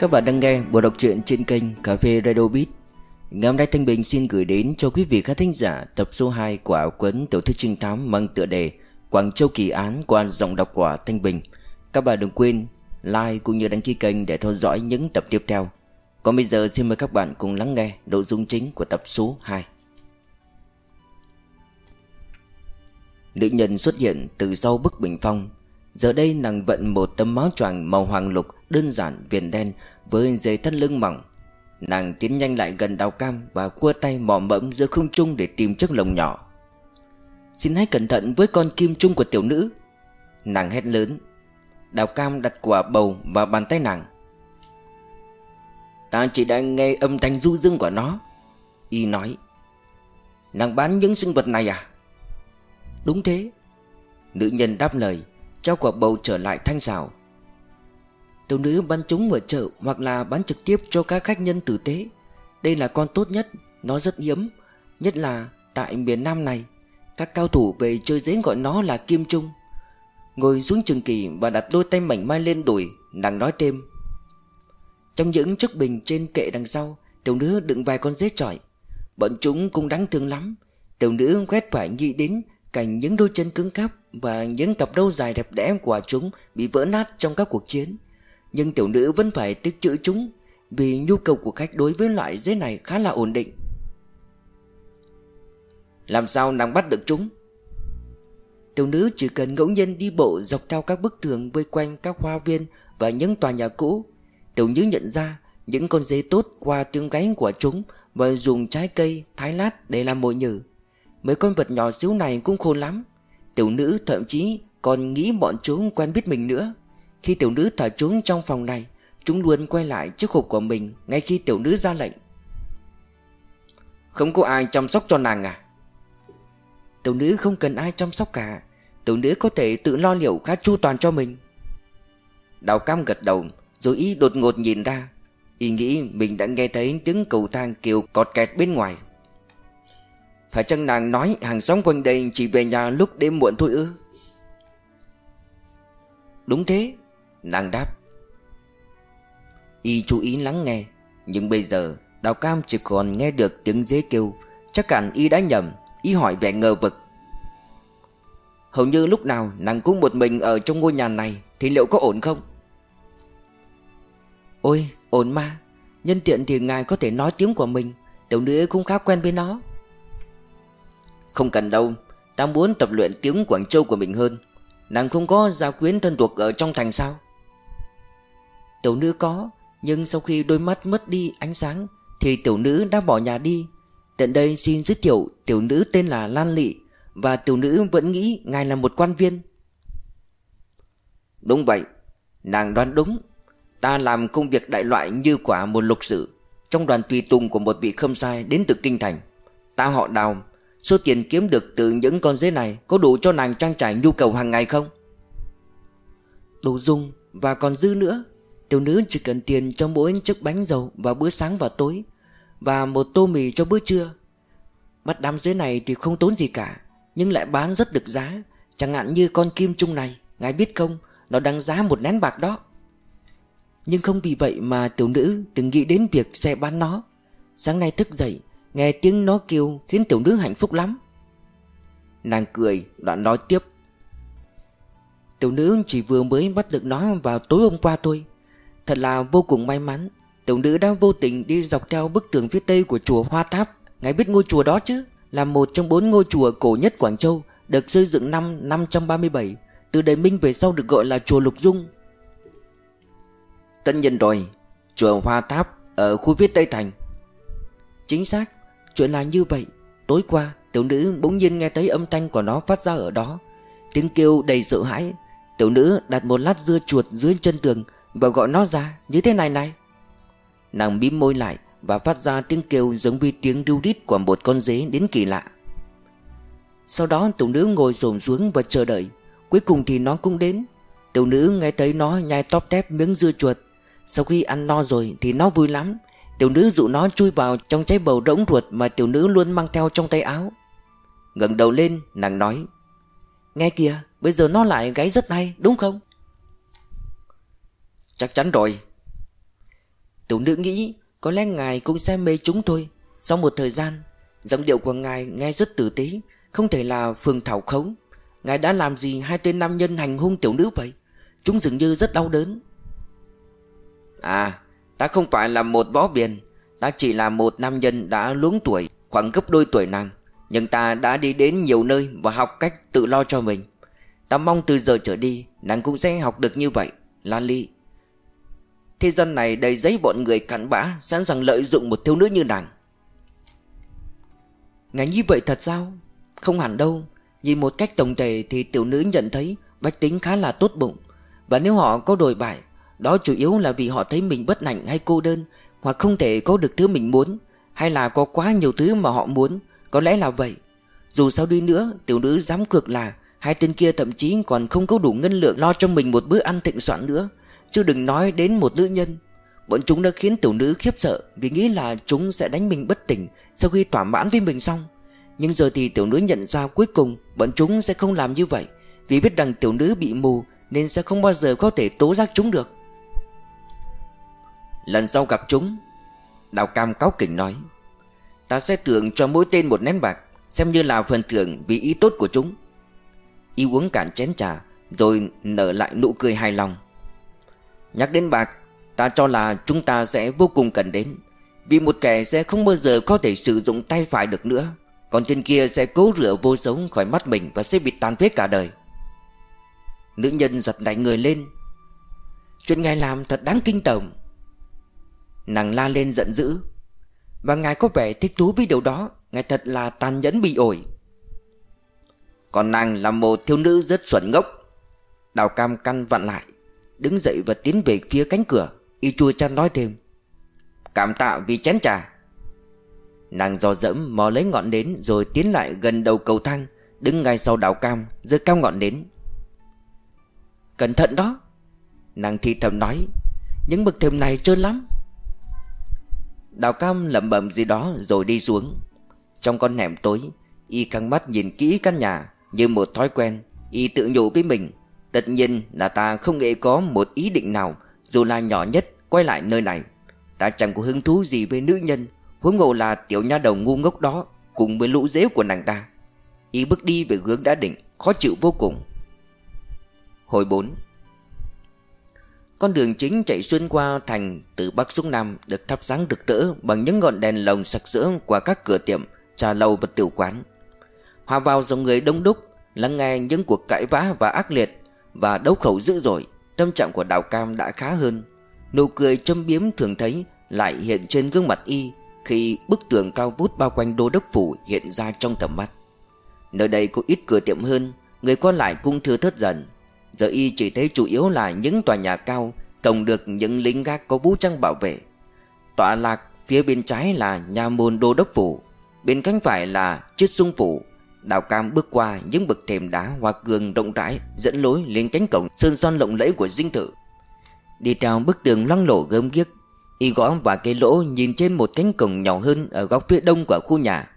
Các bạn đang nghe buổi đọc truyện trên kênh Cà phê Radio Beat. Ngày hôm nay Thanh Bình xin gửi đến cho quý vị khán thính giả tập số 2 của ảo quấn tiểu thuyết trinh thám mang tựa đề Quảng Châu Kỳ Án qua giọng đọc của Thanh Bình. Các bạn đừng quên like cũng như đăng ký kênh để theo dõi những tập tiếp theo. Còn bây giờ xin mời các bạn cùng lắng nghe nội dung chính của tập số 2 Nữ nhân xuất hiện từ sau bức bình phong Giờ đây nàng vận một tấm áo choàng màu hoàng lục đơn giản, viền đen, với dây thắt lưng mỏng. Nàng tiến nhanh lại gần đào cam và cua tay mò mẫm giữa không trung để tìm chiếc lồng nhỏ. Xin hãy cẩn thận với con kim trung của tiểu nữ. Nàng hét lớn. Đào cam đặt quả bầu vào bàn tay nàng. Ta chỉ đang nghe âm thanh du dương của nó. Y nói. Nàng bán những sinh vật này à? Đúng thế. Nữ nhân đáp lời Trao quả bầu trở lại thanh rào. Tiểu nữ bán chúng ở chợ Hoặc là bán trực tiếp cho các khách nhân tử tế. Đây là con tốt nhất, Nó rất hiếm, Nhất là tại miền Nam này. Các cao thủ về chơi dế gọi nó là Kim Trung. Ngồi xuống trường kỳ Và đặt đôi tay mảnh mai lên đùi, Nàng nói thêm. Trong những chiếc bình trên kệ đằng sau, Tiểu nữ đựng vài con dế trọi Bọn chúng cũng đáng thương lắm. Tiểu nữ quét phải nghĩ đến Cảnh những đôi chân cứng cáp Và những cặp đôi dài đẹp đẽ của chúng Bị vỡ nát trong các cuộc chiến Nhưng tiểu nữ vẫn phải tích trữ chúng Vì nhu cầu của khách đối với loại dế này khá là ổn định Làm sao nàng bắt được chúng Tiểu nữ chỉ cần ngẫu nhiên đi bộ dọc theo các bức tường vây quanh các hoa viên và những tòa nhà cũ. Tiểu nữ nhận ra những con dế tốt qua tiếng gáy của chúng và dùng trái cây, thái lát để làm mồi nhử. Mấy con vật nhỏ xíu này cũng khôn lắm. Tiểu nữ thậm chí còn nghĩ bọn chúng quen biết mình nữa. Khi tiểu nữ thả chúng trong phòng này, Chúng luôn quay lại chiếc hộp của mình Ngay khi tiểu nữ ra lệnh. Không có ai chăm sóc cho nàng à? Tiểu nữ không cần ai chăm sóc cả. Tiểu nữ có thể tự lo liệu khá chu toàn cho mình. Đào cam gật đầu, Rồi y đột ngột nhìn ra. Y nghĩ mình đã nghe thấy tiếng cầu thang kêu cọt kẹt bên ngoài phải chăng nàng nói hàng xóm quanh đây chỉ về nhà lúc đêm muộn thôi ư? Đúng thế, Nàng đáp. Y chú ý lắng nghe, Nhưng bây giờ Đào Cam chỉ còn nghe được tiếng dế kêu. Chắc hẳn Y đã nhầm, Y hỏi vẻ ngờ vực. Hầu như lúc nào nàng cũng một mình ở trong ngôi nhà này, Thì liệu có ổn không? Ôi, ổn mà. Nhân tiện thì ngài có thể nói tiếng của mình, Tiểu nữ cũng khá quen với nó không cần đâu, Ta muốn tập luyện tiếng Quảng Châu của mình hơn. Nàng không có gia quyến thân thuộc ở trong thành sao? Tiểu nữ có, Nhưng sau khi đôi mắt mất đi ánh sáng, Thì tiểu nữ đã bỏ nhà đi. Tận đây xin giới thiệu Tiểu nữ tên là Lan Lị, Và tiểu nữ vẫn nghĩ ngài là một quan viên. Đúng vậy, Nàng đoán đúng. Ta làm công việc đại loại như quả một lục sử. Trong đoàn tùy tùng của một vị khâm sai đến từ Kinh Thành, Ta họ đào Số tiền kiếm được từ những con dế này Có đủ cho nàng trang trải nhu cầu hàng ngày không? Đủ dùng Và còn dư nữa. Tiểu nữ chỉ cần tiền cho mỗi chiếc bánh dầu Vào bữa sáng và tối, Và một tô mì cho bữa trưa. Bắt đám dế này thì không tốn gì cả, Nhưng lại bán rất được giá. Chẳng hạn như con kim trung này, Ngài biết không? Nó đáng giá một nén bạc đó. Nhưng không vì vậy mà tiểu nữ từng nghĩ đến việc sẽ bán nó. Sáng nay thức dậy Nghe tiếng nó kêu khiến tiểu nữ hạnh phúc lắm. Nàng cười, đoạn nói tiếp. Tiểu nữ chỉ vừa mới bắt được nó vào tối hôm qua thôi. Thật là vô cùng may mắn, Tiểu nữ đã vô tình đi dọc theo bức tường phía tây của chùa Hoa Tháp. Ngài biết ngôi chùa đó chứ? Là một trong bốn ngôi chùa cổ nhất Quảng Châu, Được xây dựng năm 537 Từ đời Minh về sau được gọi là chùa Lục Dung. Tất nhiên rồi, Chùa Hoa Tháp ở khu phía Tây Thành. Chính xác Chuyện là như vậy. Tối qua, tiểu nữ bỗng nhiên nghe thấy âm thanh của nó phát ra ở đó. Tiếng kêu đầy sợ hãi. Tiểu nữ đặt một lát dưa chuột dưới chân tường Và gọi nó ra, như thế này này. Nàng bím môi lại Và phát ra tiếng kêu giống như tiếng đu đít của một con dế đến kỳ lạ. Sau đó, tiểu nữ ngồi xổm xuống và chờ đợi. Cuối cùng thì nó cũng đến. Tiểu nữ nghe thấy nó nhai tóp tép miếng dưa chuột. Sau khi ăn no rồi thì nó vui lắm. Tiểu nữ dụ nó chui vào trong trái bầu rỗng ruột Mà tiểu nữ luôn mang theo trong tay áo. Ngẩng đầu lên, nàng nói, Nghe kìa, Bây giờ nó lại gáy rất hay, đúng không? Chắc chắn rồi. Tiểu nữ nghĩ, Có lẽ ngài cũng xem mê chúng thôi. Sau một thời gian, Giọng điệu của ngài nghe rất tử tế, Không thể là phường thảo khống Ngài đã làm gì hai tên nam nhân hành hung tiểu nữ vậy? Chúng dường như rất đau đớn. À Ta không phải là một võ biền Ta chỉ là một nam nhân đã luống tuổi, Khoảng gấp đôi tuổi nàng. Nhưng ta đã đi đến nhiều nơi Và học cách tự lo cho mình. Ta mong từ giờ trở đi, Nàng cũng sẽ học được như vậy Lan Ly. Thế dân này đầy giấy bọn người cặn bã, Sẵn sàng lợi dụng một thiếu nữ như nàng. Ngài như vậy thật sao? Không hẳn đâu. Nhìn một cách tổng thể thì tiểu nữ nhận thấy Bách tính khá là tốt bụng. Và nếu họ có đổi bại đó chủ yếu là vì họ thấy mình bất hạnh hay cô đơn, Hoặc không thể có được thứ mình muốn, Hay là có quá nhiều thứ mà họ muốn. Có lẽ là vậy. Dù sao đi nữa, tiểu nữ dám cược là, Hai tên kia thậm chí còn không có đủ ngân lượng lo cho mình một bữa ăn thịnh soạn nữa. Chứ đừng nói đến một nữ nhân. Bọn chúng đã khiến tiểu nữ khiếp sợ, Vì nghĩ là chúng sẽ đánh mình bất tỉnh Sau khi thỏa mãn với mình xong. Nhưng giờ thì tiểu nữ nhận ra cuối cùng, Bọn chúng sẽ không làm như vậy. Vì biết rằng tiểu nữ bị mù, Nên sẽ không bao giờ có thể tố giác chúng được. Lần sau gặp chúng, Đào cam cáo kỉnh nói, Ta sẽ thưởng cho mỗi tên một nén bạc, Xem như là phần thưởng vì ý tốt của chúng. Y uống cạn chén trà, Rồi nở lại nụ cười hài lòng. Nhắc đến bạc, Ta cho là chúng ta sẽ vô cùng cần đến, Vì một kẻ sẽ không bao giờ có thể sử dụng tay phải được nữa, Còn tên kia sẽ cố rửa vô sống khỏi mắt mình Và sẽ bị tàn phế cả đời. Nữ nhân giật đẩy người lên. Chuyện ngài làm thật đáng kinh tởm. Nàng la lên giận dữ. Và ngài có vẻ thích thú với điều đó, Ngài thật là tàn nhẫn bị ổi. Còn nàng là một thiếu nữ rất xuẩn ngốc. Đào cam căn vặn lại, Đứng dậy và tiến về phía cánh cửa, Y chua chăn nói thêm. Cảm tạ vì chén trà. Nàng do dẫm mò lấy ngọn nến Rồi tiến lại gần đầu cầu thang, Đứng ngay sau đào cam, giơ cao ngọn nến. Cẩn thận đó, Nàng thì thầm nói, Những bậc thềm này trơn lắm. Đào cam lẩm bẩm gì đó rồi đi xuống. Trong con hẻm tối, Y căng mắt nhìn kỹ căn nhà Như một thói quen. Y tự nhủ với mình, Tất nhiên là ta không hề có một ý định nào, Dù là nhỏ nhất, quay lại nơi này. Ta chẳng có hứng thú gì với nữ nhân, Huống ngộ là tiểu nha đầu ngu ngốc đó, Cùng với lũ dế của nàng ta. Y bước đi về hướng đã định, Khó chịu vô cùng. Hồi 4 con đường chính chạy xuyên qua thành Từ Bắc xuống Nam Được thắp sáng rực rỡ Bằng những ngọn đèn lồng sặc sỡ Qua các cửa tiệm, trà lâu và tiểu quán. Hòa vào dòng người đông đúc Lắng nghe những cuộc cãi vã và ác liệt và đấu khẩu dữ dội Tâm trạng của Đào Cam đã khá hơn. Nụ cười châm biếm thường thấy Lại hiện trên gương mặt y Khi bức tường cao vút bao quanh đô đốc phủ Hiện ra trong tầm mắt. Nơi đây có ít cửa tiệm hơn Người qua lại cũng thưa thớt dần. Giờ y chỉ thấy chủ yếu là những tòa nhà cao Cộng được những lính gác có vũ trang bảo vệ. Tọa lạc phía bên trái là nhà môn đô đốc phủ, Bên cánh phải là chiếc sung phủ. Đào Cam bước qua những bậc thềm đá hoa cương rộng rãi, Dẫn lối lên cánh cổng sơn son lộng lẫy của dinh thự. Đi theo bức tường loang lổ gớm ghiếc, Y gõ và cái lỗ nhìn trên một cánh cổng nhỏ hơn Ở góc phía đông của khu nhà.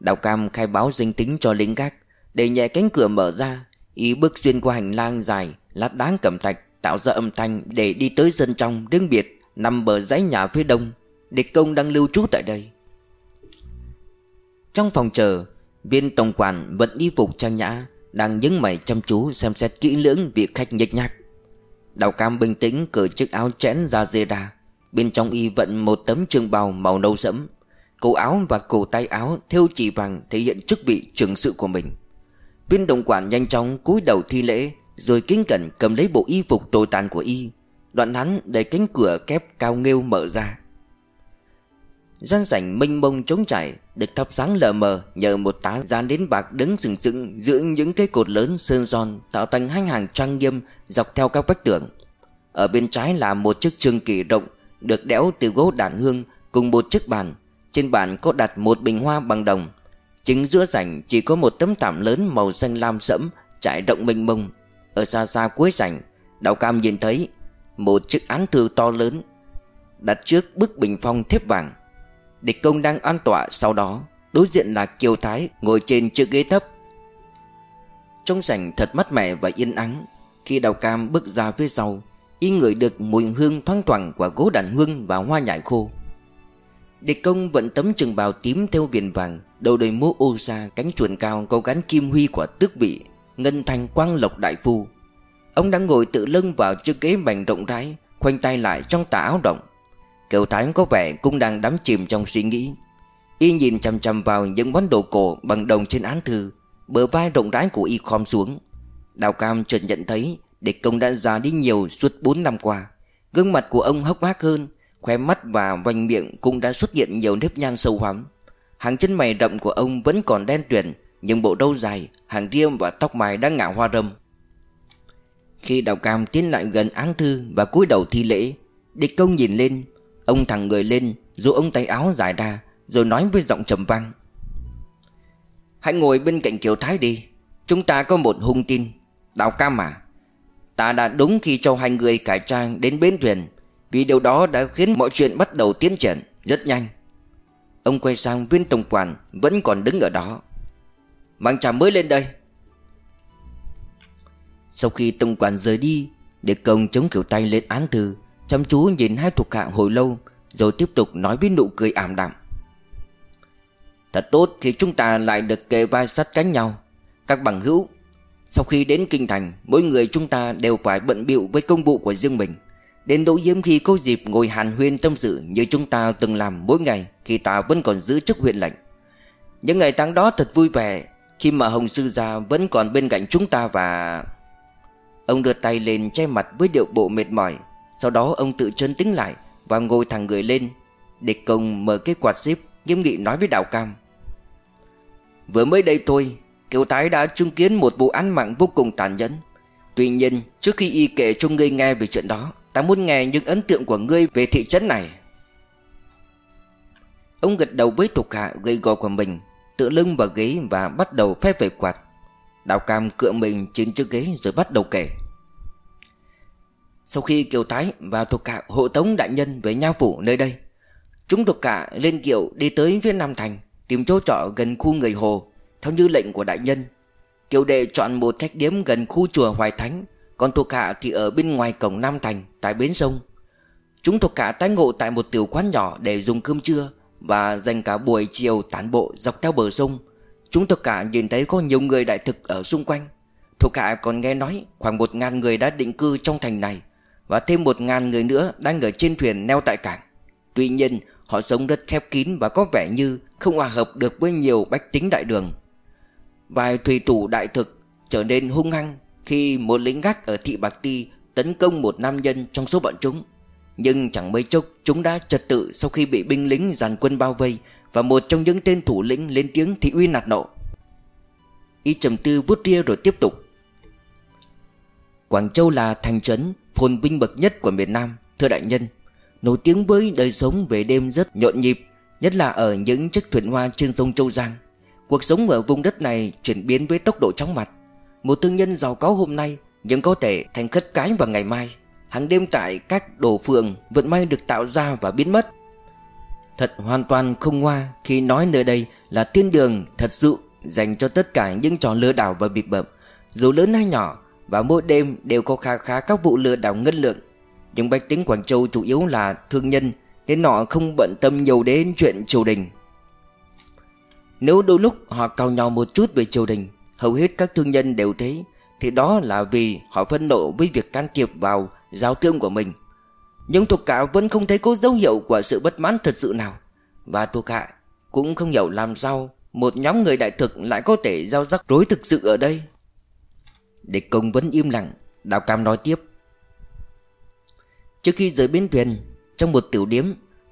Đào Cam khai báo danh tính cho lính gác, Để nhẹ cánh cửa mở ra Y bước xuyên qua hành lang dài, Lát đáng cẩm thạch, Tạo ra âm thanh để đi tới sân trong riêng biệt, Nằm bờ dãy nhà phía đông. Địch công đang lưu trú tại đây. Trong phòng chờ, Viên tổng quản vẫn y phục trang nhã, Đang nhấn mày chăm chú xem xét kỹ lưỡng việc khách nhếch nhác. Đào cam bình tĩnh cởi chiếc áo chẽn ra dê ra. Bên trong y vận một tấm trường bào màu nâu sẫm. Cổ áo và cổ tay áo thêu chỉ vàng thể hiện chức vị trưởng sự của mình. Viên tổng quản nhanh chóng cúi đầu thi lễ, Rồi kính cẩn cầm lấy bộ y phục tồi tàn của y. Đoạn hắn đẩy cánh cửa kép cao nghêu mở ra. Gian sảnh mênh mông trống trải Được thắp sáng lờ mờ Nhờ một tá gian đến bạc đứng sừng sững Giữa những cây cột lớn sơn son Tạo thành hai hàng trang nghiêm Dọc theo các vách tường. Ở bên trái là một chiếc trường kỳ rộng Được đẽo từ gỗ đàn hương Cùng một chiếc bàn. Trên bàn có đặt một bình hoa bằng đồng. Chính giữa rảnh chỉ có một tấm thảm lớn Màu xanh lam sẫm, Trải rộng mênh mông. Ở xa xa cuối rảnh, Đào cam nhìn thấy Một chiếc án thư to lớn Đặt trước bức bình phong thép vàng. Địch công đang an tọa sau đó, Đối diện là Kiều Thái ngồi trên chiếc ghế thấp. Trong rảnh thật mát mẻ và yên ắng, Khi đào cam bước ra phía sau Y ngửi được mùi hương thoang thoảng của gỗ đàn hương và hoa nhài khô. Địch công vận tấm trường bào tím theo viền vàng, Đầu đầy mũ ô sa cánh chuồn cao có gắn kim huy của tước vị, Ngân thanh quang lộc đại phu. Ông đang ngồi tự lưng vào chiếc ghế bành rộng rãi, Khoanh tay lại trong tà áo rộng. Kiều Thái có vẻ cũng đang đắm chìm trong suy nghĩ. Y nhìn chằm chằm vào những món đồ cổ bằng đồng trên án thư, Bờ vai rộng rãi của Y khom xuống. Đào Cam chợt nhận thấy Địch công đã già đi nhiều suốt 4 năm qua. Gương mặt của ông hốc hác hơn Khóe mắt và vành miệng cũng đã xuất hiện nhiều nếp nhăn sâu hoắm Hàng chân mày rậm của ông vẫn còn đen tuyền Nhưng bộ râu dài, hàng riêng và tóc mày đã ngả hoa râm. Khi đào cam tiến lại gần án thư và cúi đầu thi lễ Địch công nhìn lên Ông thẳng người lên Dù ông tay áo dài ra Rồi nói với giọng trầm vang. Hãy ngồi bên cạnh Kiều Thái đi Chúng ta có một hung tin. Đào cam à Ta đã đúng khi cho hai người cải trang đến bến thuyền vì điều đó đã khiến mọi chuyện bắt đầu tiến triển Rất nhanh. Ông quay sang viên tổng quản Vẫn còn đứng ở đó. Mang trà mới lên đây. Sau khi tổng quản rời đi, Để công chống kiểu tay lên án thư, Chăm chú nhìn hai thuộc hạ hồi lâu, Rồi tiếp tục nói với nụ cười ảm đạm. Thật tốt khi chúng ta lại được kề vai sát cánh nhau. Các bằng hữu, Sau khi đến kinh thành, Mỗi người chúng ta đều phải bận bịu với công vụ của riêng mình. Đến nỗi hiếm khi có dịp ngồi hàn huyên tâm sự Như chúng ta từng làm mỗi ngày Khi ta vẫn còn giữ chức huyện lệnh. Những ngày tháng đó thật vui vẻ, Khi mà Hồng Sư Gia vẫn còn bên cạnh chúng ta và... Ông đưa tay lên che mặt với điệu bộ mệt mỏi. Sau đó ông tự chân tính lại Và ngồi thẳng người lên Địch công mở cái quạt xếp, Nghiêm nghị nói với Đào Cam. Vừa mới đây thôi, Kiều Thái đã chứng kiến một vụ án mạng vô cùng tàn nhẫn. Tuy nhiên, trước khi y kể cho ngươi nghe về chuyện đó Ta muốn nghe những ấn tượng của ngươi về thị trấn này. Ông gật đầu với thuộc hạ gây gò của mình Tựa lưng vào ghế và bắt đầu phép về quạt. Đào Cam cựa mình trên chiếc ghế rồi bắt đầu kể. Sau khi Kiều Thái và thuộc hạ hộ tống đại nhân về nha phủ nơi đây, Chúng thuộc hạ lên kiệu đi tới phía Nam Thành, Tìm chỗ trọ gần khu người Hồ. Theo như lệnh của đại nhân, Kiều đệ chọn một khách điếm gần khu chùa Hoài Thánh còn thuộc hạ thì ở bên ngoài cổng Nam Thành, Tại bến sông. Chúng thuộc hạ tái ngộ tại một tiểu quán nhỏ để dùng cơm trưa Và dành cả buổi chiều tản bộ dọc theo bờ sông. Chúng thuộc hạ nhìn thấy có nhiều người đại thực ở xung quanh. Thuộc hạ còn nghe nói khoảng một ngàn người đã định cư trong thành này Và thêm một ngàn người nữa đang ở trên thuyền neo tại cảng. Tuy nhiên, họ sống rất khép kín và có vẻ như không hòa hợp được với nhiều bách tính đại đường. Vài thủy thủ đại thực trở nên hung hăng khi một lính gác ở thị Bạc Ti tấn công một nam nhân trong số bọn chúng. Nhưng chẳng mấy chốc chúng đã trật tự sau khi bị binh lính dàn quân bao vây và một trong những tên thủ lĩnh lên tiếng thị uy nạt nộ. Y trầm tư vút ria rồi tiếp tục. Quảng Châu là thành trấn phồn vinh bậc nhất của miền Nam, thưa đại nhân. Nổi tiếng với đời sống về đêm rất nhộn nhịp, nhất là ở những chiếc thuyền hoa trên sông Châu Giang. Cuộc sống ở vùng đất này chuyển biến với tốc độ chóng mặt một thương nhân giàu có hôm nay Nhưng có thể thành khất cái vào ngày mai. Hàng đêm tại các đồ phường Vận may được tạo ra và biến mất. Thật hoàn toàn không hoa Khi nói nơi đây là thiên đường thật sự Dành cho tất cả những trò lừa đảo và bịp bợm. Dù lớn hay nhỏ, Và mỗi đêm đều có khá khá các vụ lừa đảo ngân lượng Nhưng bách tính Quảng Châu chủ yếu là thương nhân, Nên họ không bận tâm nhiều đến chuyện triều đình. Nếu đôi lúc họ cào nhau một chút về triều đình Hầu hết các thương nhân đều thế, Thì đó là vì họ phân nộ với việc can thiệp vào giao thương của mình. Nhưng thuộc hạ vẫn không thấy có dấu hiệu của sự bất mãn thật sự nào. Và thuộc hạ cũng không hiểu làm sao Một nhóm người đại thực lại có thể giao rắc rối thực sự ở đây. Địch công vẫn im lặng, Đào Cam nói tiếp. Trước khi rời bến thuyền, Trong một tiểu điếm,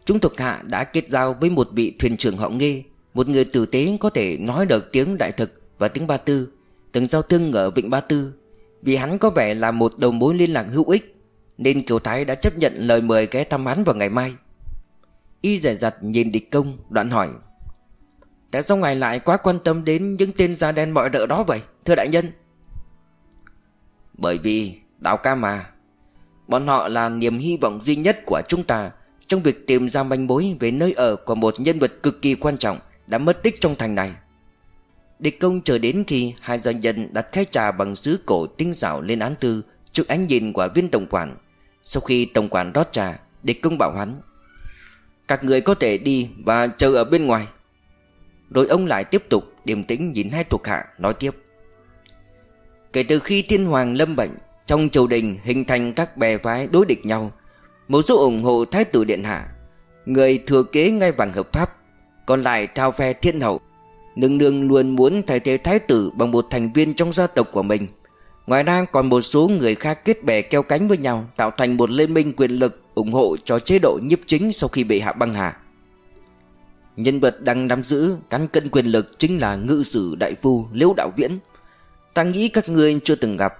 Chúng thuộc hạ đã kết giao với một vị thuyền trưởng họ nghi một người tử tế có thể nói được tiếng đại thực và tiếng Ba Tư, Từng giao thương ở Vịnh Ba Tư. Vì hắn có vẻ là một đầu mối liên lạc hữu ích, Nên Kiều Thái đã chấp nhận lời mời ghé thăm hắn vào ngày mai. Y rẻ rặt nhìn địch công, đoạn hỏi, Tại sao ngài lại quá quan tâm đến những tên da đen mọi rợ đó vậy, Thưa đại nhân? Bởi vì, Đạo ca mà, Bọn họ là niềm hy vọng duy nhất của chúng ta Trong việc tìm ra manh mối về nơi ở của một nhân vật cực kỳ quan trọng đã mất tích trong thành này. Địch công chờ đến khi hai gia nhân đặt khai trà bằng sứ cổ tinh xảo lên án tư, trước ánh nhìn của viên tổng quản. Sau khi tổng quản rót trà, Địch công bảo hắn, Các người có thể đi và chờ ở bên ngoài. Rồi ông lại tiếp tục điềm tĩnh nhìn hai thuộc hạ, nói tiếp, Kể từ khi thiên hoàng lâm bệnh, Trong triều đình hình thành các bè phái đối địch nhau, Một số ủng hộ thái tử điện hạ, Người thừa kế ngay vàng hợp pháp, Còn lại thao phe thiên hậu Nương nương luôn muốn thay thế thái tử Bằng một thành viên trong gia tộc của mình. Ngoài ra còn một số người khác kết bè keo cánh với nhau, Tạo thành một liên minh quyền lực ủng hộ cho chế độ nhiếp chính sau khi bị hạ băng hà. Nhân vật đang nắm giữ cán cân quyền lực chính là ngự sử đại phu Liễu Đạo Viễn. Ta nghĩ các ngươi chưa từng gặp,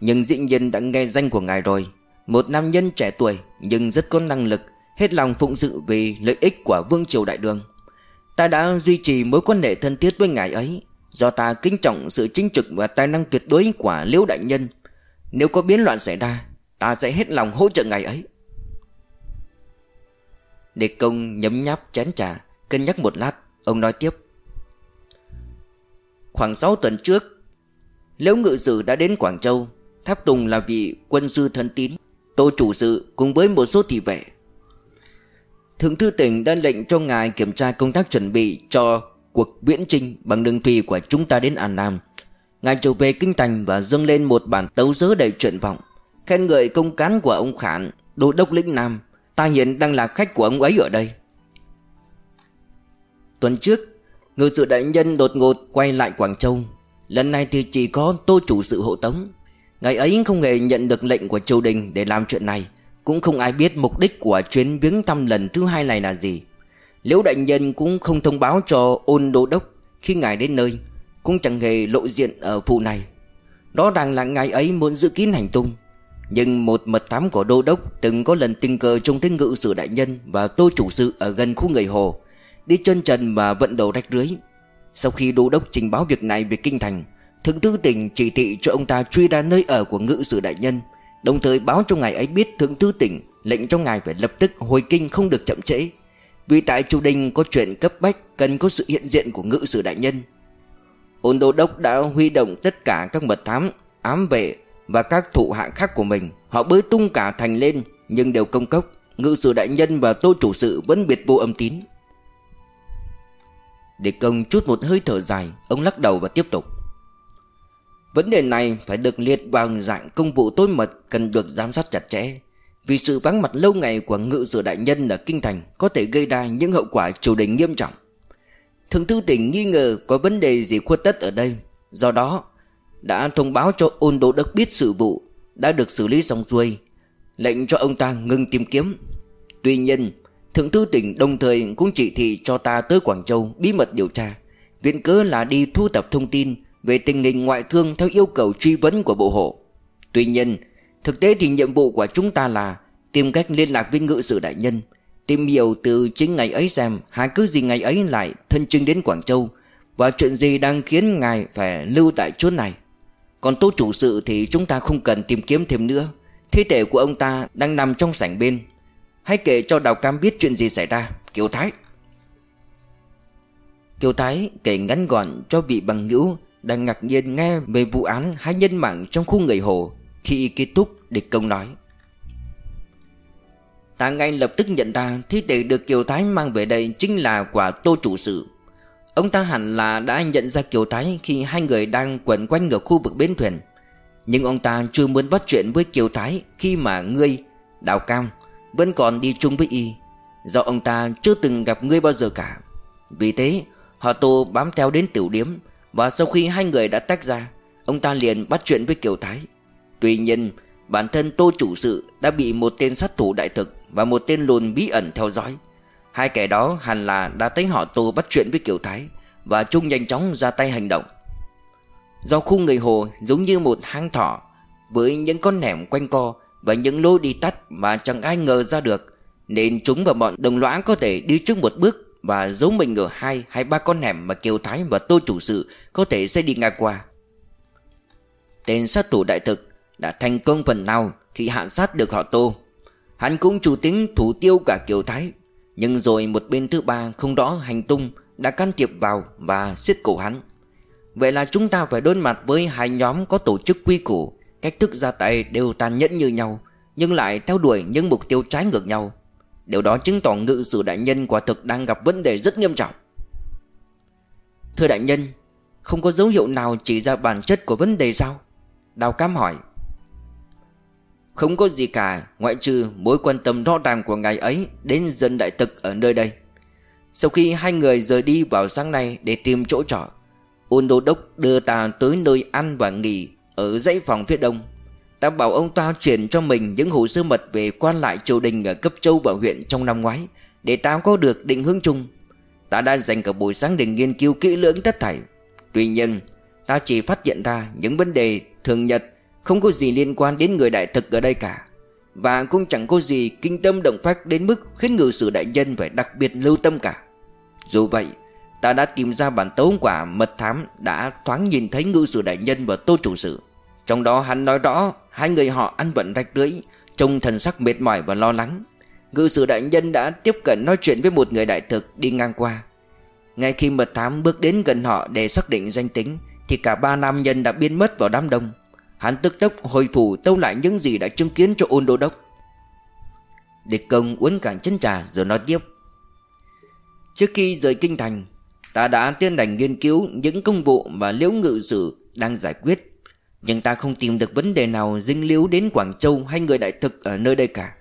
Nhưng dĩ nhiên đã nghe danh của ngài rồi. Một nam nhân trẻ tuổi, nhưng rất có năng lực, Hết lòng phụng sự vì lợi ích của Vương Triều Đại Đường. Ta đã duy trì mối quan hệ thân thiết với ngài ấy. Do ta kính trọng sự chính trực và tài năng tuyệt đối của Liễu Đại Nhân. Nếu có biến loạn xảy ra, Ta sẽ hết lòng hỗ trợ ngài ấy. Đề công nhấm nháp chén trà, Cân nhắc một lát. Ông nói tiếp. Khoảng 6 tuần trước, Liễu Ngự Sử đã đến Quảng Châu. Tháp Tùng là vị quân sư thân tín. Tô chủ sự cùng với một số thị vệ. Thượng thư tỉnh đã lệnh cho ngài kiểm tra công tác chuẩn bị cho cuộc viễn trinh bằng đường thủy của chúng ta đến An Nam. Ngài trở về kinh thành và dâng lên một bản tấu sớ đầy chuyện vọng, khen ngợi công cán của ông Khản, đô đốc lĩnh Nam. Ta hiện đang là khách của ông ấy ở đây. Tuần trước, ngự sự đại nhân đột ngột quay lại Quảng Châu. Lần này thì chỉ có tô chủ sự hộ tống. Ngài ấy không hề nhận được lệnh của triều đình để làm chuyện này. Cũng không ai biết mục đích của chuyến viếng thăm lần thứ hai này là gì. Liễu đại nhân cũng không thông báo cho ôn đô đốc khi ngài đến nơi, Cũng chẳng hề lộ diện ở phụ này. Đó đang là ngài ấy muốn giữ kín hành tung. Nhưng một mật thám của đô đốc từng có lần tình cờ trông thấy ngự sử đại nhân và tô chủ sự ở gần khu người hồ, Đi chân trần và vận đầu rách rưới. Sau khi đô đốc trình báo việc này về kinh thành, Thượng thư tỉnh chỉ thị cho ông ta truy ra nơi ở của ngự sử đại nhân Đồng thời báo cho ngài ấy biết thượng thư tỉnh, Lệnh cho ngài phải lập tức hồi kinh không được chậm trễ. Vì tại triều đình có chuyện cấp bách, Cần có sự hiện diện của ngự sử đại nhân. Ôn đô đốc đã huy động tất cả các mật thám, Ám vệ và các thủ hạ khác của mình. Họ bới tung cả thành lên, Nhưng đều công cốc. Ngự sử đại nhân và tô chủ sự vẫn biệt vô âm tín. Để công chút một hơi thở dài, Ông lắc đầu và tiếp tục. Vấn đề này phải được liệt vào dạng công vụ tối mật Cần được giám sát chặt chẽ. Vì sự vắng mặt lâu ngày của ngự sử đại nhân ở Kinh Thành Có thể gây ra những hậu quả triều đình nghiêm trọng. Thượng thư tỉnh nghi ngờ có vấn đề gì khuất tất ở đây. Do đó, đã thông báo cho ôn đô đất biết sự vụ, Đã được xử lý xong xuôi. Lệnh cho ông ta ngừng tìm kiếm. Tuy nhiên, Thượng thư tỉnh đồng thời cũng chỉ thị cho ta tới Quảng Châu bí mật điều tra. Viện cớ là đi thu thập thông tin về tình hình ngoại thương theo yêu cầu truy vấn của Bộ Hộ. Tuy nhiên, Thực tế thì nhiệm vụ của chúng ta là Tìm cách liên lạc với ngự sử đại nhân, Tìm hiểu từ chính ngày ấy xem Hà cứ gì ngày ấy lại thân chinh đến Quảng Châu Và chuyện gì đang khiến ngài phải lưu tại chỗ này. Còn tô chủ sự thì chúng ta không cần tìm kiếm thêm nữa. Thi thể của ông ta đang nằm trong sảnh bên. Hãy kể cho Đào Cam biết chuyện gì xảy ra, Kiều Thái. Kiều Thái kể ngắn gọn cho vị bằng ngữ đang ngạc nhiên nghe về vụ án hai nhân mạng trong khu người Hồ Khi kết thúc địch công nói. Ta ngay lập tức nhận ra thi thể được Kiều Thái mang về đây chính là quả tô chủ sự. Ông ta hẳn là đã nhận ra Kiều Thái khi hai người đang quẩn quanh ở khu vực bến thuyền. Nhưng ông ta chưa muốn bắt chuyện với Kiều Thái khi mà ngươi, Đào Cam, vẫn còn đi chung với y Do ông ta chưa từng gặp ngươi bao giờ cả. Vì thế họ tô bám theo đến tiểu điếm và sau khi hai người đã tách ra, Ông ta liền bắt chuyện với Kiều Thái. Tuy nhiên, Bản thân tô chủ sự đã bị một tên sát thủ đại thực Và một tên lùn bí ẩn theo dõi. Hai kẻ đó hẳn là đã thấy họ tô bắt chuyện với Kiều Thái Và chung nhanh chóng ra tay hành động. Do khu người hồ giống như một hang thỏ, Với những con nẻm quanh co Và những lối đi tắt mà chẳng ai ngờ ra được, Nên chúng và bọn đồng lõa có thể đi trước một bước và giấu mình ở hai hay ba con hẻm mà Kiều Thái và Tô Chủ Sự có thể sẽ đi ngang qua Tên sát thủ đại thực đã thành công phần nào khi hạ sát được họ Tô. Hắn cũng chủ tính thủ tiêu cả Kiều Thái. Nhưng rồi một bên thứ ba không rõ hành tung đã can thiệp vào và siết cổ hắn. Vậy là chúng ta phải đối mặt với hai nhóm có tổ chức quy củ, cách thức ra tay đều tàn nhẫn như nhau. Nhưng lại theo đuổi những mục tiêu trái ngược nhau Điều đó chứng tỏ ngự sử đại nhân quả thực đang gặp vấn đề rất nghiêm trọng. Thưa đại nhân, Không có dấu hiệu nào chỉ ra bản chất của vấn đề sao? Đào Cam hỏi. Không có gì cả, Ngoại trừ mối quan tâm rõ ràng của ngài ấy Đến dân đại thực ở nơi đây. Sau khi hai người rời đi vào sáng nay Để tìm chỗ trọ Ôn đô đốc đưa ta tới nơi ăn và nghỉ Ở dãy phòng phía đông. Ta bảo ông ta chuyển cho mình những hồ sơ mật về quan lại triều đình ở cấp châu và huyện trong năm ngoái, Để ta có được định hướng chung. Ta đã dành cả buổi sáng để nghiên cứu kỹ lưỡng tất thảy. Tuy nhiên, Ta chỉ phát hiện ra những vấn đề thường nhật Không có gì liên quan đến người đại thực ở đây cả, Và cũng chẳng có gì kinh tâm động phách đến mức khiến ngự sử đại nhân phải đặc biệt lưu tâm cả. Dù vậy, Ta đã tìm ra bản tấu quả mật thám Đã thoáng nhìn thấy ngự sử đại nhân và tô chủ sự. Trong đó hắn nói rõ Hai người họ ăn vận rạch rưới Trông thần sắc mệt mỏi và lo lắng. Ngự sử đại nhân đã tiếp cận nói chuyện với một người đại thực đi ngang qua. Ngay khi mật thám bước đến gần họ để xác định danh tính, Thì cả ba nam nhân đã biến mất vào đám đông. Hắn tức tốc hồi phủ tâu lại những gì đã chứng kiến cho ôn đô đốc. Địch công uống cạn chân trà rồi nói tiếp. Trước khi rời kinh thành, Ta đã tiến hành nghiên cứu những công vụ mà liễu ngự sử đang giải quyết. Nhưng ta không tìm được vấn đề nào dính líu đến Quảng Châu hay người đại thực ở nơi đây cả.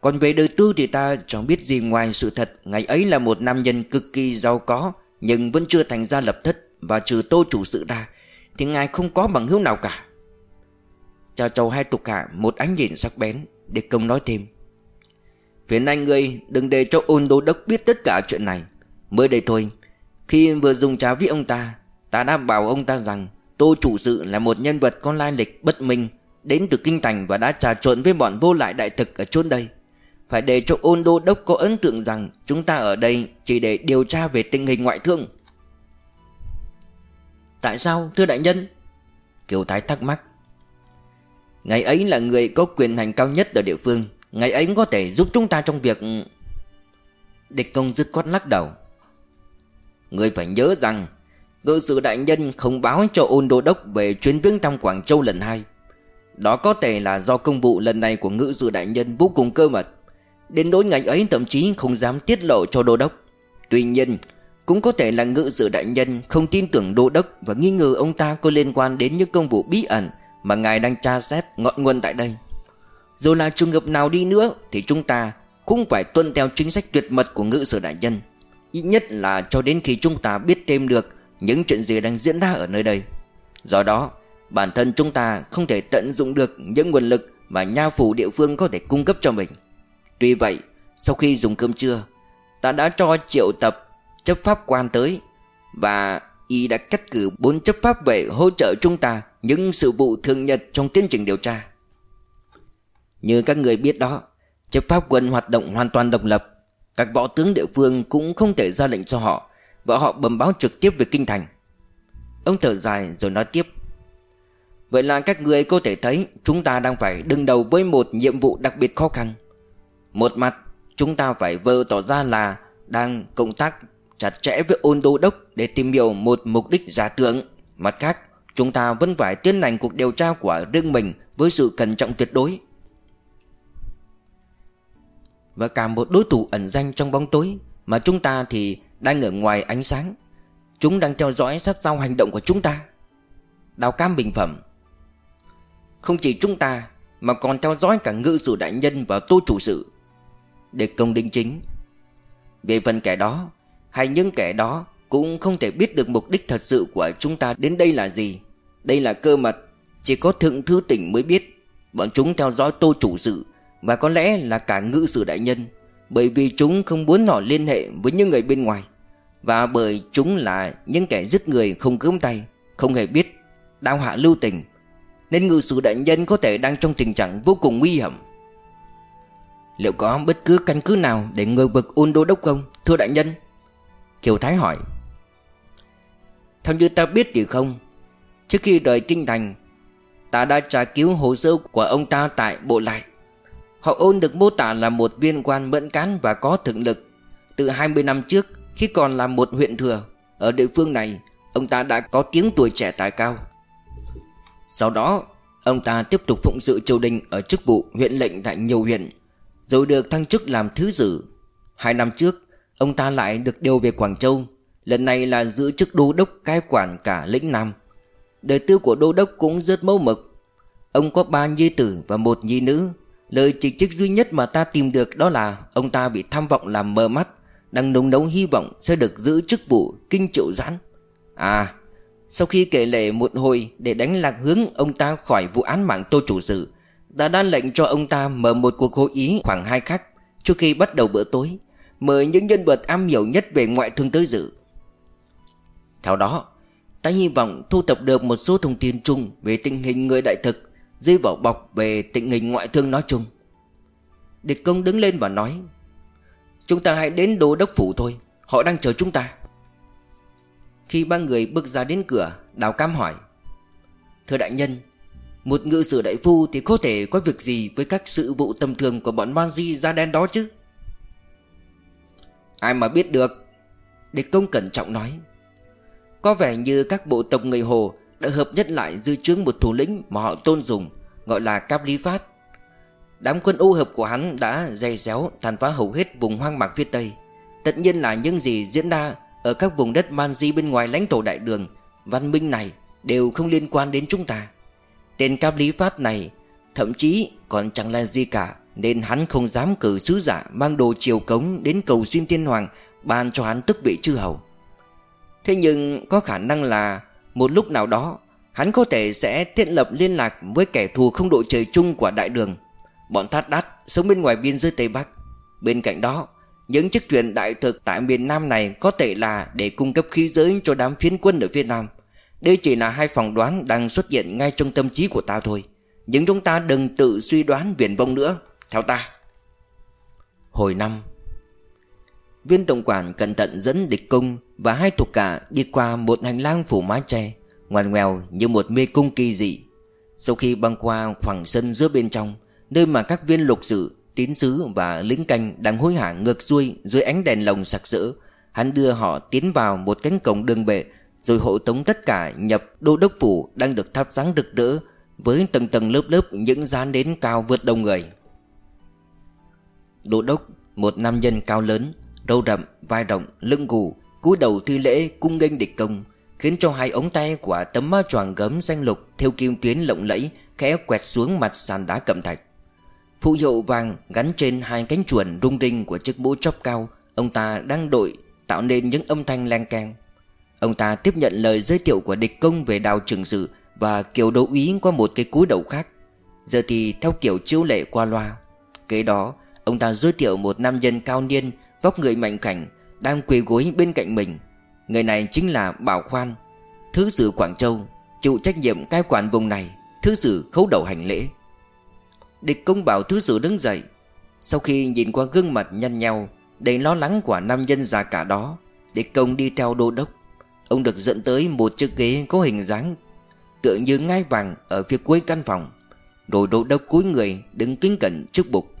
Còn về đời tư thì ta chẳng biết gì ngoài sự thật. Ngày ấy là một nam nhân cực kỳ giàu có, Nhưng vẫn chưa thành ra lập thất Và trừ tô chủ sự ra, Thì ngài không có bằng hữu nào cả. Chào châu hai tục hạ một ánh nhìn sắc bén Để công nói thêm. Phiền anh ngươi đừng để cho ôn đô đốc biết tất cả chuyện này. Mới đây thôi, khi vừa dùng trà với ông ta Ta đã bảo ông ta rằng Tô chủ sự là một nhân vật có lai lịch bất minh, Đến từ kinh thành và đã trà trộn với bọn vô lại đại thực ở chốn đây. Phải để cho ôn đô đốc có ấn tượng rằng Chúng ta ở đây chỉ để điều tra về tình hình ngoại thương. Tại sao, thưa đại nhân? Kiều Thái thắc mắc. Ngày ấy là người có quyền hành cao nhất ở địa phương. Ngày ấy có thể giúp chúng ta trong việc Địch công dứt khoát lắc đầu. Người phải nhớ rằng Ngự sự đại nhân không báo cho ôn đô đốc về chuyến viếng thăm Quảng Châu lần hai. Đó có thể là do công vụ lần này của ngự sự đại nhân vô cùng cơ mật. Đến nỗi ngày ấy thậm chí không dám tiết lộ cho đô đốc. Tuy nhiên, Cũng có thể là ngự sự đại nhân không tin tưởng đô đốc Và nghi ngờ ông ta có liên quan đến những công vụ bí ẩn Mà ngài đang tra xét ngọn nguồn tại đây. Dù là trường hợp nào đi nữa Thì chúng ta cũng phải tuân theo chính sách tuyệt mật của ngự sử đại nhân. Ít nhất là cho đến khi chúng ta biết thêm được những chuyện gì đang diễn ra ở nơi đây. Do đó, Bản thân chúng ta không thể tận dụng được Những nguồn lực mà nha phủ địa phương có thể cung cấp cho mình. Tuy vậy, Sau khi dùng cơm trưa, Ta đã cho triệu tập chấp pháp quan tới Và y đã cắt cử bốn chấp pháp vệ hỗ trợ chúng ta Những sự vụ thường nhật trong tiến trình điều tra. Như các người biết đó, Chấp pháp quân hoạt động hoàn toàn độc lập. Các võ tướng địa phương cũng không thể ra lệnh cho họ và họ bẩm báo trực tiếp về kinh thành. Ông thở dài rồi nói tiếp. Vậy là các người có thể thấy Chúng ta đang phải đương đầu với một nhiệm vụ đặc biệt khó khăn. Một mặt, Chúng ta phải vơ tỏ ra là Đang cộng tác chặt chẽ với ôn đô đốc Để tìm hiểu một mục đích giả tưởng. Mặt khác, Chúng ta vẫn phải tiến hành cuộc điều tra của riêng mình Với sự cẩn trọng tuyệt đối. Và cả một đối thủ ẩn danh trong bóng tối, Mà chúng ta thì đang ở ngoài ánh sáng, Chúng đang theo dõi sát sao hành động của chúng ta. Đào cam bình phẩm. Không chỉ chúng ta, Mà còn theo dõi cả ngự sử đại nhân và tô chủ sự. Để công đính chính, Về phần kẻ đó, Hay những kẻ đó Cũng không thể biết được mục đích thật sự của chúng ta đến đây là gì. Đây là cơ mật, Chỉ có thượng thư tỉnh mới biết. Bọn chúng theo dõi tô chủ sự, và có lẽ là cả ngự sử đại nhân, Bởi vì chúng không muốn họ liên hệ với những người bên ngoài. Và bởi chúng là những kẻ giết người không cướm tay, Không hề biết Đau hạ lưu tình, Nên ngự sử đại nhân có thể đang trong tình trạng vô cùng nguy hiểm. Liệu có bất cứ căn cứ nào để ngờ vực ôn đô đốc không, Thưa đại nhân? Kiều Thái hỏi. Theo như ta biết thì không. Trước khi rời kinh thành, Ta đã tra cứu hồ sơ của ông ta tại bộ lại. Họ ôn được mô tả là một viên quan mẫn cán và có thực lực Từ 20 năm trước khi còn là một huyện thừa, Ở địa phương này, ông ta đã có tiếng tuổi trẻ tài cao. Sau đó, Ông ta tiếp tục phụng sự triều đình ở chức vụ huyện lệnh tại nhiều huyện, Rồi được thăng chức làm thứ sử. Hai năm trước, Ông ta lại được điều về Quảng Châu, Lần này là giữ chức đô đốc cai quản cả lĩnh Nam. Đời tư của đô đốc cũng rất mẫu mực. Ông có ba nhi tử và một nhi nữ. Lời chỉ trích duy nhất mà ta tìm được đó là Ông ta bị tham vọng làm mờ mắt. Đang nung nấu hy vọng sẽ được giữ chức vụ kinh triệu giãn À Sau khi kể lệ một hồi Để đánh lạc hướng ông ta khỏi vụ án mạng tô chủ sự, Đã đan lệnh cho ông ta mở một cuộc hội ý khoảng hai khách Trước khi bắt đầu bữa tối, Mời những nhân vật am hiểu nhất về ngoại thương tới dự. Theo đó, Ta hy vọng thu thập được một số thông tin chung Về tình hình người đại thực Dưới vỏ bọc về tình hình ngoại thương nói chung. Địch công đứng lên và nói Chúng ta hãy đến đô đốc phủ thôi. Họ đang chờ chúng ta. Khi ba người bước ra đến cửa, Đào Cam hỏi, Thưa đại nhân, Một ngự sử đại phu thì có thể có việc gì Với các sự vụ tầm thường của bọn man di da đen đó chứ? Ai mà biết được, Địch công cẩn trọng nói. Có vẻ như các bộ tộc người Hồ Đã hợp nhất lại dư chướng một thủ lĩnh Mà họ tôn dùng, Gọi là Cáp Lý Phát. Đám quân ô hợp của hắn đã dày réo Tàn phá hầu hết vùng hoang mạc phía Tây. Tất nhiên là những gì diễn ra Ở các vùng đất man di bên ngoài lãnh thổ đại đường, Văn minh này Đều không liên quan đến chúng ta. Tên Cáp Lý Phát này Thậm chí còn chẳng là gì cả, Nên hắn không dám cử sứ giả Mang đồ triều cống đến cầu xin tiên hoàng Ban cho hắn tức vị chư hầu. Thế nhưng có khả năng là Một lúc nào đó, Hắn có thể sẽ thiết lập liên lạc Với kẻ thù không đội trời chung của đại đường. Bọn thát đắt sống bên ngoài biên giới Tây Bắc. Bên cạnh đó, Những chức truyền đại thực tại miền Nam này Có thể là để cung cấp khí giới cho đám phiến quân ở phía Nam. Đây chỉ là hai phỏng đoán đang xuất hiện ngay trong tâm trí của ta thôi. Nhưng chúng ta đừng tự suy đoán viển vông nữa. Theo ta. Hồi năm, Viên tổng quản cẩn thận dẫn địch cung Và hai thuộc cả đi qua một hành lang phủ mái tre, Ngoằn ngoèo như một mê cung kỳ dị. Sau khi băng qua khoảng sân giữa bên trong Nơi mà các viên lục sự Tín sứ và lính canh đang hối hả ngược xuôi Dưới ánh đèn lồng sặc sỡ. Hắn đưa họ tiến vào một cánh cổng đường bệ Rồi hộ tống tất cả nhập đô đốc phủ Đang được thắp sáng rực rỡ Với tầng tầng lớp lớp những giá đến cao vượt đông người. Đô đốc Một nam nhân cao lớn Râu rậm, vai rộng, lưng gù cúi đầu thi lễ cung nghênh địch công Khiến cho hai ống tay của tấm ma choàng gấm xanh lục Theo kim tuyến lộng lẫy Khẽ quẹt xuống mặt sàn đá cẩm thạch. Phụ hiệu vàng gắn trên hai cánh chuồn rung rinh của chiếc mũ chóp cao, Ông ta đang đội tạo nên những âm thanh leng keng. Ông ta tiếp nhận lời giới thiệu của địch công về đào trường sự Và kiểu đấu úy qua một cái cúi đầu khác. Giờ thì theo kiểu chiếu lệ qua loa. Kế đó, Ông ta giới thiệu một nam nhân cao niên, Vóc người mạnh khảnh, Đang quỳ gối bên cạnh mình. Người này chính là Bảo Khoan, Thứ sử Quảng Châu, Chịu trách nhiệm cai quản vùng này, Thứ sử khấu đầu hành lễ. Địch công bảo thứ sử đứng dậy. Sau khi nhìn qua gương mặt nhăn nhau Đầy lo lắng của nam nhân già cả đó, Địch công đi theo đô đốc. Ông được dẫn tới một chiếc ghế có hình dáng Tựa như ngai vàng Ở phía cuối căn phòng. Rồi đô đốc cúi người đứng kính cẩn trước bục.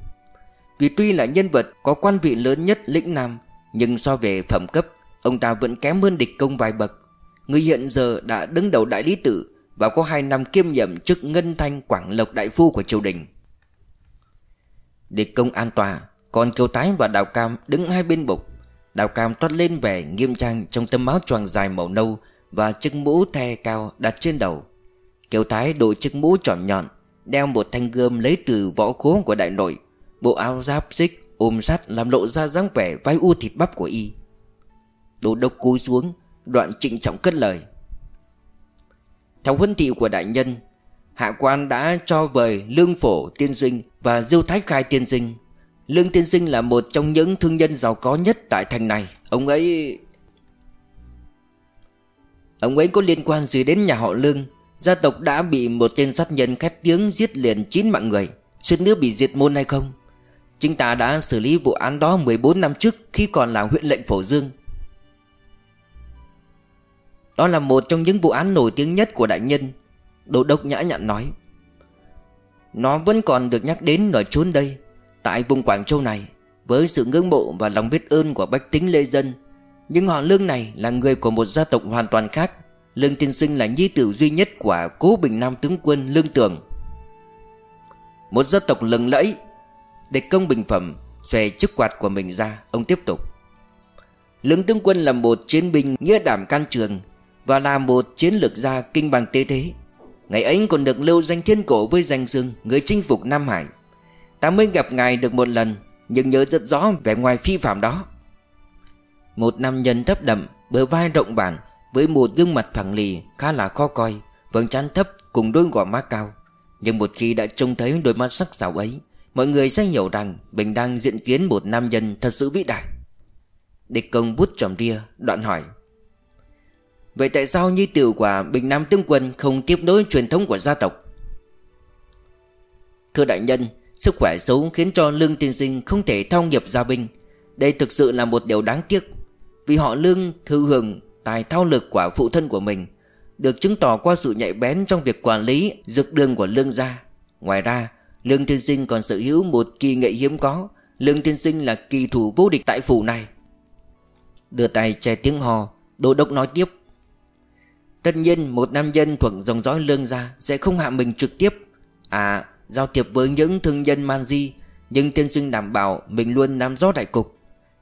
Vì tuy là nhân vật có quan vị lớn nhất lĩnh Nam, Nhưng so về phẩm cấp, Ông ta vẫn kém hơn địch công vài bậc. Người hiện giờ đã đứng đầu đại lý tử Và có hai năm kiêm nhiệm chức Ngân Thanh Quảng Lộc Đại Phu của triều đình. Địch công an tòa, Còn Kiều Thái và Đào Cam đứng hai bên bục. Đào Cam toát lên vẻ nghiêm trang Trong tấm áo choàng dài màu nâu Và chiếc mũ the cao đặt trên đầu. Kiều Thái đội chiếc mũ tròn nhọn, Đeo một thanh gươm lấy từ võ khố của đại nội, Bộ áo giáp xích ôm sắt Làm lộ ra dáng vẻ vai u thịt bắp của y. Đô đốc cúi xuống, Đoạn trịnh trọng cất lời. Theo huân thị của đại nhân Hạ quan đã cho vời Lương Phổ tiên sinh và Diêu Thái Khai tiên sinh Lương tiên sinh là một trong những thương nhân giàu có nhất tại thành này. Ông ấy... Ông ấy có liên quan gì đến nhà họ Lương? Gia tộc đã bị một tên sát nhân khét tiếng giết liền chín mạng người. Suýt nữa bị diệt môn hay không? Chính ta đã xử lý vụ án đó 14 năm trước khi còn là huyện lệnh Phổ Dương. Đó là một trong những vụ án nổi tiếng nhất của đại nhân. Đô đốc nhã nhặn nói, Nó vẫn còn được nhắc đến ở chốn đây, Tại vùng Quảng Châu này, Với sự ngưỡng mộ và lòng biết ơn của bách tính lê dân. Nhưng họ Lương này là người của một gia tộc hoàn toàn khác. Lương tiên sinh là nhi tử duy nhất của cố Bình Nam tướng quân Lương Tường. Một gia tộc lừng lẫy, Địch công bình phẩm, Xòe chiếc quạt của mình ra. Ông tiếp tục, Lương tướng quân là một chiến binh nghĩa đảm can trường Và là một chiến lược gia kinh bằng tế thế. Ngày ấy còn được lưu danh thiên cổ với danh dương, Người chinh phục Nam Hải. Ta mới gặp ngài được một lần, Nhưng nhớ rất rõ vẻ ngoài phi phạm đó. Một nam nhân thấp đậm, Bờ vai rộng bảng, Với một gương mặt phẳng lì, Khá là khó coi, Vầng trán thấp cùng đôi gò má cao. Nhưng một khi đã trông thấy đôi mắt sắc sảo ấy, Mọi người sẽ hiểu rằng Mình đang diện kiến một nam nhân thật sự vĩ đại. Địch công bút tròm ria, Đoạn hỏi Vậy tại sao nhi tử của Bình Nam Tướng Quân Không tiếp nối truyền thống của gia tộc? Thưa đại nhân, Sức khỏe xấu khiến cho Lương Tiên Sinh Không thể thao nghiệp gia binh. Đây thực sự là một điều đáng tiếc, Vì họ Lương thư hưởng Tài thao lực của phụ thân của mình, Được chứng tỏ qua sự nhạy bén Trong việc quản lý dược đường của Lương gia. Ngoài ra, Lương Tiên Sinh còn sở hữu một kỳ nghệ hiếm có. Lương Tiên Sinh là kỳ thủ vô địch tại phủ này. Đưa tay che tiếng hò Đô đốc nói tiếp. Tất nhiên, một nam nhân thuộc dòng dõi lương gia Sẽ không hạ mình trực tiếp. À giao thiệp với những thương nhân man di, Nhưng tiên sinh đảm bảo Mình luôn nắm rõ đại cục.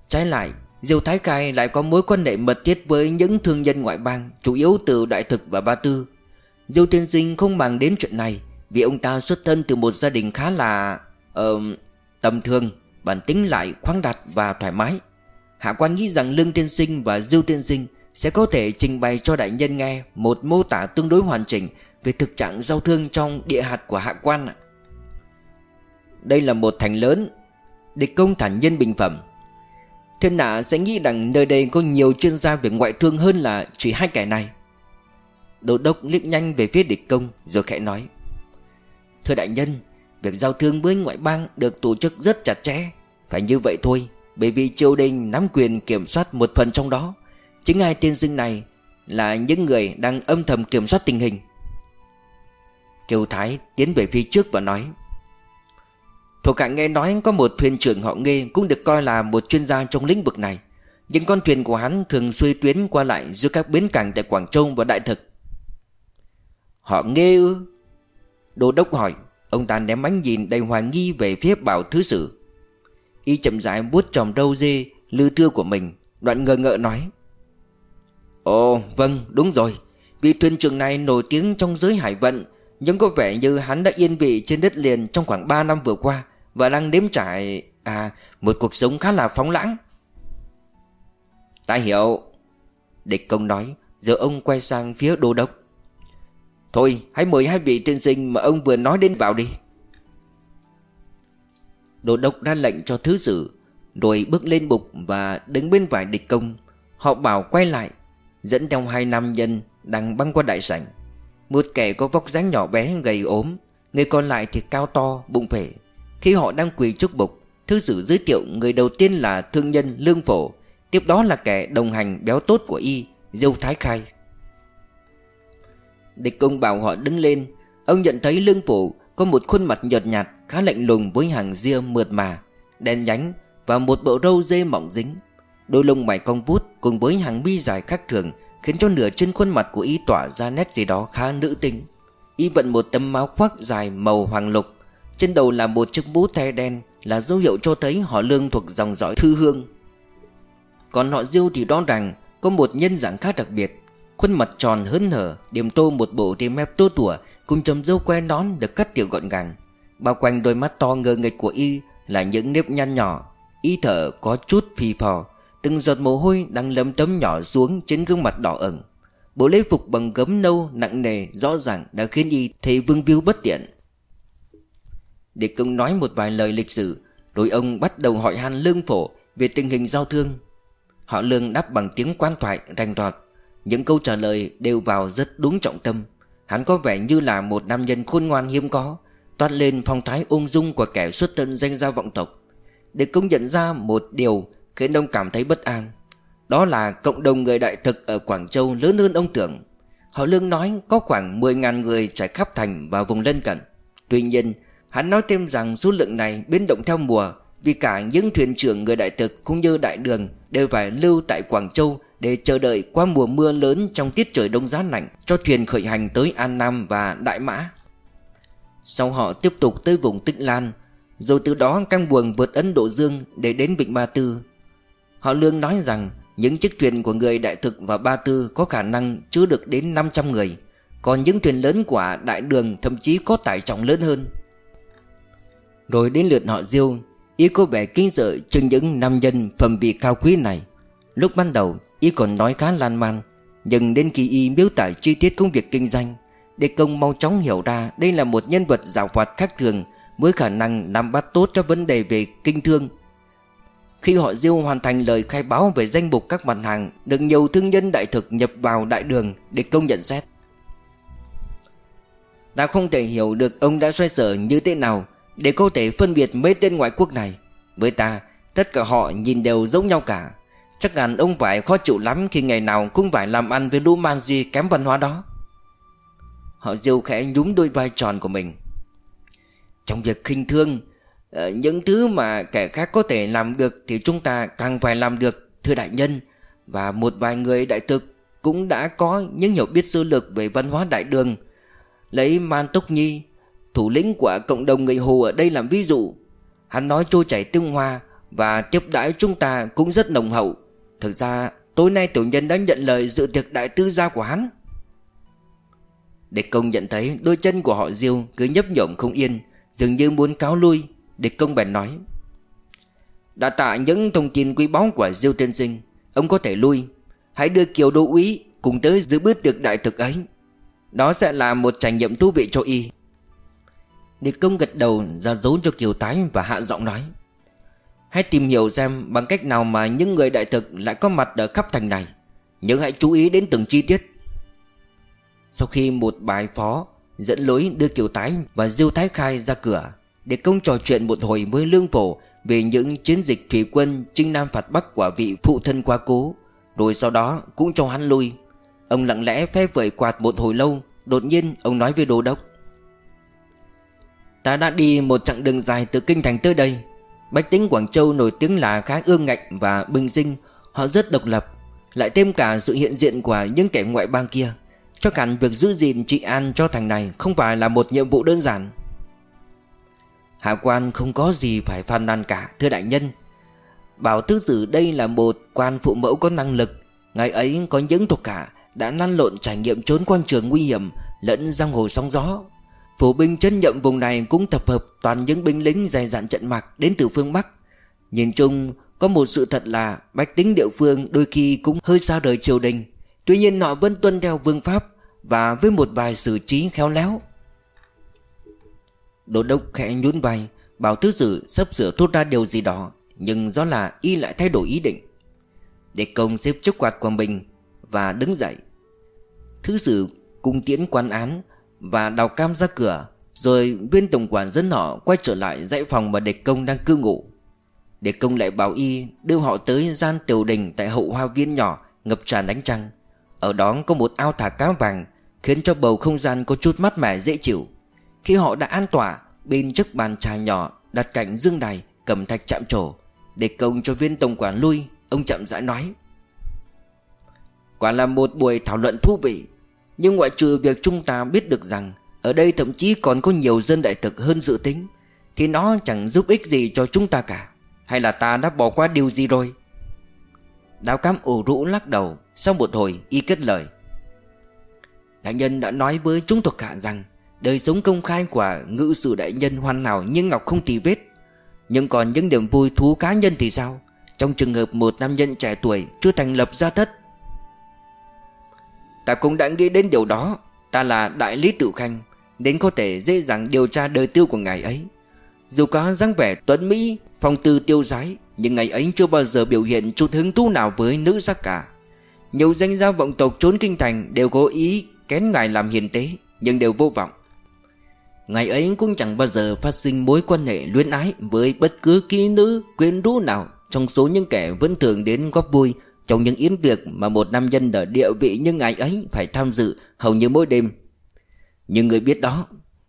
Trái lại, Diêu Thái Cai lại có mối quan hệ mật thiết với những thương nhân ngoại bang, Chủ yếu từ Đại Thực và Ba Tư. Diêu tiên sinh không màng đến chuyện này, Vì ông ta xuất thân từ một gia đình khá là Ờ tầm thường, Bản tính lại khoáng đạt và thoải mái. Hạ quan nghĩ rằng Lương Tiên Sinh và Diêu Tiên Sinh sẽ có thể trình bày cho đại nhân nghe Một mô tả tương đối hoàn chỉnh Về thực trạng giao thương trong địa hạt của hạ quan Đây là một thành lớn, Địch công thản nhân bình phẩm. Thiên hạ sẽ nghĩ rằng nơi đây có nhiều chuyên gia về ngoại thương hơn là chỉ hai kẻ này. Đô đốc liếc nhanh về phía địch công rồi khẽ nói, Thưa đại nhân, Việc giao thương với ngoại bang được tổ chức rất chặt chẽ. Phải như vậy thôi, bởi vì triều đình nắm quyền kiểm soát một phần trong đó. Chính hai tiên sinh này Là những người đang âm thầm kiểm soát tình hình. Kiều Thái tiến về phía trước và nói, Thuộc hạ nghe nói có một thuyền trưởng họ Nghê Cũng được coi là một chuyên gia trong lĩnh vực này. Những con thuyền của hắn thường xuôi tuyến qua lại Giữa các bến cảng tại Quảng Châu và Đại Thực. Họ Nghê ư? Đô đốc hỏi. Ông ta ném ánh nhìn đầy hoài nghi về phía bảo thứ sử. Y chậm rãi vuốt tròm râu dê, Lư thưa của mình, Đoạn ngờ ngợ nói Ồ vâng đúng rồi. Vị thuyền trưởng này nổi tiếng trong giới hải vận, Nhưng có vẻ như hắn đã yên vị trên đất liền Trong khoảng 3 năm vừa qua Và đang nếm trải À một cuộc sống khá là phóng lãng. Ta hiểu. Địch công nói, Giờ ông quay sang phía đô đốc. Thôi, hãy mời hai vị tiên sinh mà ông vừa nói đến vào đi. Đô đốc ra lệnh cho thứ sử Rồi bước lên bục và đứng bên vải địch công. Họ bảo quay lại. Dẫn theo hai nam nhân đang băng qua đại sảnh. Một kẻ có vóc dáng nhỏ bé gầy ốm, Người còn lại thì cao to, bụng phể Khi họ đang quỳ trước bục Thư sử giới thiệu người đầu tiên là thương nhân Lương Phổ, Tiếp đó là kẻ đồng hành béo tốt của y, Diêu Thái Khai. Địch công bảo họ đứng lên, Ông nhận thấy Lương Phổ có một khuôn mặt nhợt nhạt, Khá lạnh lùng với hàng ria mượt mà, Đen nhánh Và một bộ râu dê mỏng dính. Đôi lông mày cong vút cùng với hàng mi dài khác thường Khiến cho nửa trên khuôn mặt của y tỏa ra nét gì đó khá nữ tính. Y vận một tấm áo khoác dài màu hoàng lục, Trên đầu là một chiếc mũ the đen, Là dấu hiệu cho thấy họ lương thuộc dòng dõi thư hương. Còn họ diêu thì rõ ràng Có một nhân dạng khá đặc biệt, Khuôn mặt tròn hớn hở Điểm tô một bộ ria mép tô tủa Cùng chấm dâu que nón được cắt tiểu gọn gàng. Bao quanh đôi mắt to ngơ nghịch của y Là những nếp nhăn nhỏ, Y thở có chút phì phò. Từng giọt mồ hôi đang lấm tấm nhỏ xuống Trên gương mặt đỏ ửng. Bộ lễ phục bằng gấm nâu nặng nề, Rõ ràng đã khiến y thấy vương viu bất tiện. Để công nói một vài lời lịch sử Rồi ông bắt đầu hỏi han lương phổ Về tình hình giao thương. Họ lương đáp bằng tiếng quan thoại, rành rọt. Những câu trả lời đều vào rất đúng trọng tâm. Hắn có vẻ như là một nam nhân khôn ngoan hiếm có, Toát lên phong thái ung dung của kẻ xuất thân danh gia vọng tộc. Để công nhận ra một điều khiến ông cảm thấy bất an. Đó là cộng đồng người đại thực ở Quảng Châu lớn hơn ông tưởng. Họ lương nói có khoảng 10.000 người trải khắp thành và vùng lân cận. Tuy nhiên, hắn nói thêm rằng số lượng này biến động theo mùa, Vì cả những thuyền trưởng người đại thực cũng như đại đường đều phải lưu tại Quảng Châu để chờ đợi qua mùa mưa lớn trong tiết trời đông giá lạnh cho thuyền khởi hành tới An Nam và Đại Mã. Sau họ tiếp tục tới vùng Tịnh Lan, Rồi từ đó căng buồng vượt Ấn Độ Dương Để đến Vịnh Ba Tư. Họ lương nói rằng, Những chiếc thuyền của người Đại Thực và Ba Tư Có khả năng chứa được đến 500 người. Còn những thuyền lớn của Đại Đường Thậm chí có tải trọng lớn hơn. Rồi đến lượt họ Diêu, Ý có vẻ kinh sợ chừng những nam nhân phẩm vị cao quý này. Lúc ban đầu y còn nói khá lan man, Nhưng đến khi Y miêu tả chi tiết công việc kinh doanh, Để công mau chóng hiểu ra Đây là một nhân vật giàu hoạt khác thường Với khả năng nắm bắt tốt cho vấn đề về kinh thương khi họ Diêu hoàn thành lời khai báo Về danh mục các mặt hàng, Được nhiều thương nhân đại thực nhập vào đại đường Để công nhận xét. Ta không thể hiểu được ông đã xoay sở như thế nào Để có thể phân biệt mấy tên ngoại quốc này. Với ta, Tất cả họ nhìn đều giống nhau cả. Chắc hẳn ông phải khó chịu lắm Khi ngày nào cũng phải làm ăn với lũ man di kém văn hóa đó. Họ diêu khẽ nhúng đôi vai tròn của mình. Trong việc khinh thương Ờ, những thứ mà kẻ khác có thể làm được Thì chúng ta càng phải làm được, Thưa đại nhân. Và một vài người đại thực Cũng đã có những hiểu biết sơ lược về văn hóa đại đường. Lấy Man Tốc Nhi, Thủ lĩnh của cộng đồng người Hồ ở đây làm ví dụ. Hắn nói trôi chảy tương hoa Và tiếp đãi chúng ta cũng rất nồng hậu. Thực ra, tối nay tiểu nhân đã nhận lời dự tiệc đại tư gia của hắn. Địch công nhận thấy đôi chân của họ diêu cứ nhấp nhổm không yên, Dường như muốn cáo lui. Địch công bèn nói Đã tạ những thông tin quý báu của diêu tiên sinh, Ông có thể lui. Hãy đưa Kiều Đô úy cùng tới giữ bữa tiệc đại thực ấy. Đó sẽ là một trải nghiệm thú vị cho y. Địch công gật đầu ra dấu cho Kiều Tái và hạ giọng nói, Hãy tìm hiểu xem bằng cách nào mà những người đại thực lại có mặt ở khắp thành này. Nhưng hãy chú ý đến từng chi tiết. Sau khi một bài phó dẫn lối đưa Kiều Tái và Diêu Thái Khai ra cửa để công trò chuyện một hồi với Lương Phổ Về những chiến dịch thủy quân chinh nam phạt bắc của vị phụ thân quá cố. Rồi sau đó cũng cho hắn lui. Ông lặng lẽ phe phẩy quạt một hồi lâu, Đột nhiên ông nói với đô đốc. Ta đã đi một chặng đường dài từ kinh thành tới đây. Bách tính Quảng Châu nổi tiếng là khá ương ngạnh và bình sinh. Họ rất độc lập, Lại thêm cả sự hiện diện của những kẻ ngoại bang kia. Cho cản việc giữ gìn trị an cho thành này Không phải là một nhiệm vụ đơn giản. Hạ quan không có gì phải phàn nàn cả, Thưa đại nhân. Bảo tứ sử đây là một quan phụ mẫu có năng lực Ngày ấy có những thuộc cả Đã lăn lộn trải nghiệm trốn quan trường nguy hiểm, Lẫn giang hồ sóng gió. Phủ binh chân nhậm vùng này cũng tập hợp toàn những binh lính dày dặn trận mạc đến từ phương Bắc. Nhìn chung, có một sự thật là bách tính địa phương đôi khi cũng hơi xa đời triều đình. Tuy nhiên họ vẫn tuân theo vương pháp và với một vài xử trí khéo léo. Đô đốc khẽ nhún vai, Bảo thứ sử sắp sửa thốt ra điều gì đó, Nhưng do là y lại thay đổi ý định. Để công xếp chức quạt của mình Và đứng dậy. Thứ sử cung tiễn quan án và đào cam ra cửa, Rồi viên tổng quản dẫn họ quay trở lại dãy phòng mà địch công đang cư ngụ. Địch công lại bảo y đưa họ tới gian tiểu đình tại hậu hoa viên nhỏ ngập tràn ánh trăng. Ở đó có một ao thả cá vàng, Khiến cho bầu không gian có chút mát mẻ dễ chịu. Khi họ đã an tỏa, Bên trước bàn trà nhỏ đặt cạnh dương đài cầm thạch chạm trổ để công cho viên tổng quản lui, Ông chậm rãi nói. Quả là một buổi thảo luận thú vị, nhưng ngoại trừ việc chúng ta biết được rằng Ở đây thậm chí còn có nhiều dân đại thực hơn dự tính, Thì nó chẳng giúp ích gì cho chúng ta cả. Hay là ta đã bỏ qua điều gì rồi? Đào cam ủ rũ lắc đầu Sau một hồi y kết lời. Đại nhân đã nói với chúng thuộc hạ rằng Đời sống công khai của ngự sử đại nhân hoàn hảo nhưng ngọc không tì vết. Nhưng còn những niềm vui thú cá nhân thì sao? Trong trường hợp một nam nhân trẻ tuổi chưa thành lập gia thất. Ta cũng đã nghĩ đến điều đó. Ta là đại lý tự khanh Đến có thể dễ dàng điều tra đời tiêu của ngài ấy. Dù có dáng vẻ tuấn Mỹ, Phong tư tiêu giái Nhưng ngày ấy chưa bao giờ biểu hiện chút hứng thú nào với nữ sắc cả. Nhiều danh gia vọng tộc trốn kinh thành Đều cố ý kén ngài làm hiền tế, Nhưng đều vô vọng. Ngày ấy cũng chẳng bao giờ phát sinh mối quan hệ luyến ái Với bất cứ kỹ nữ, quyến rũ nào. Trong số những kẻ vẫn thường đến góp vui, trong những yến tiệc mà một nam nhân ở địa vị như ngài ấy phải tham dự, hầu như mỗi đêm. Nhưng người biết đó,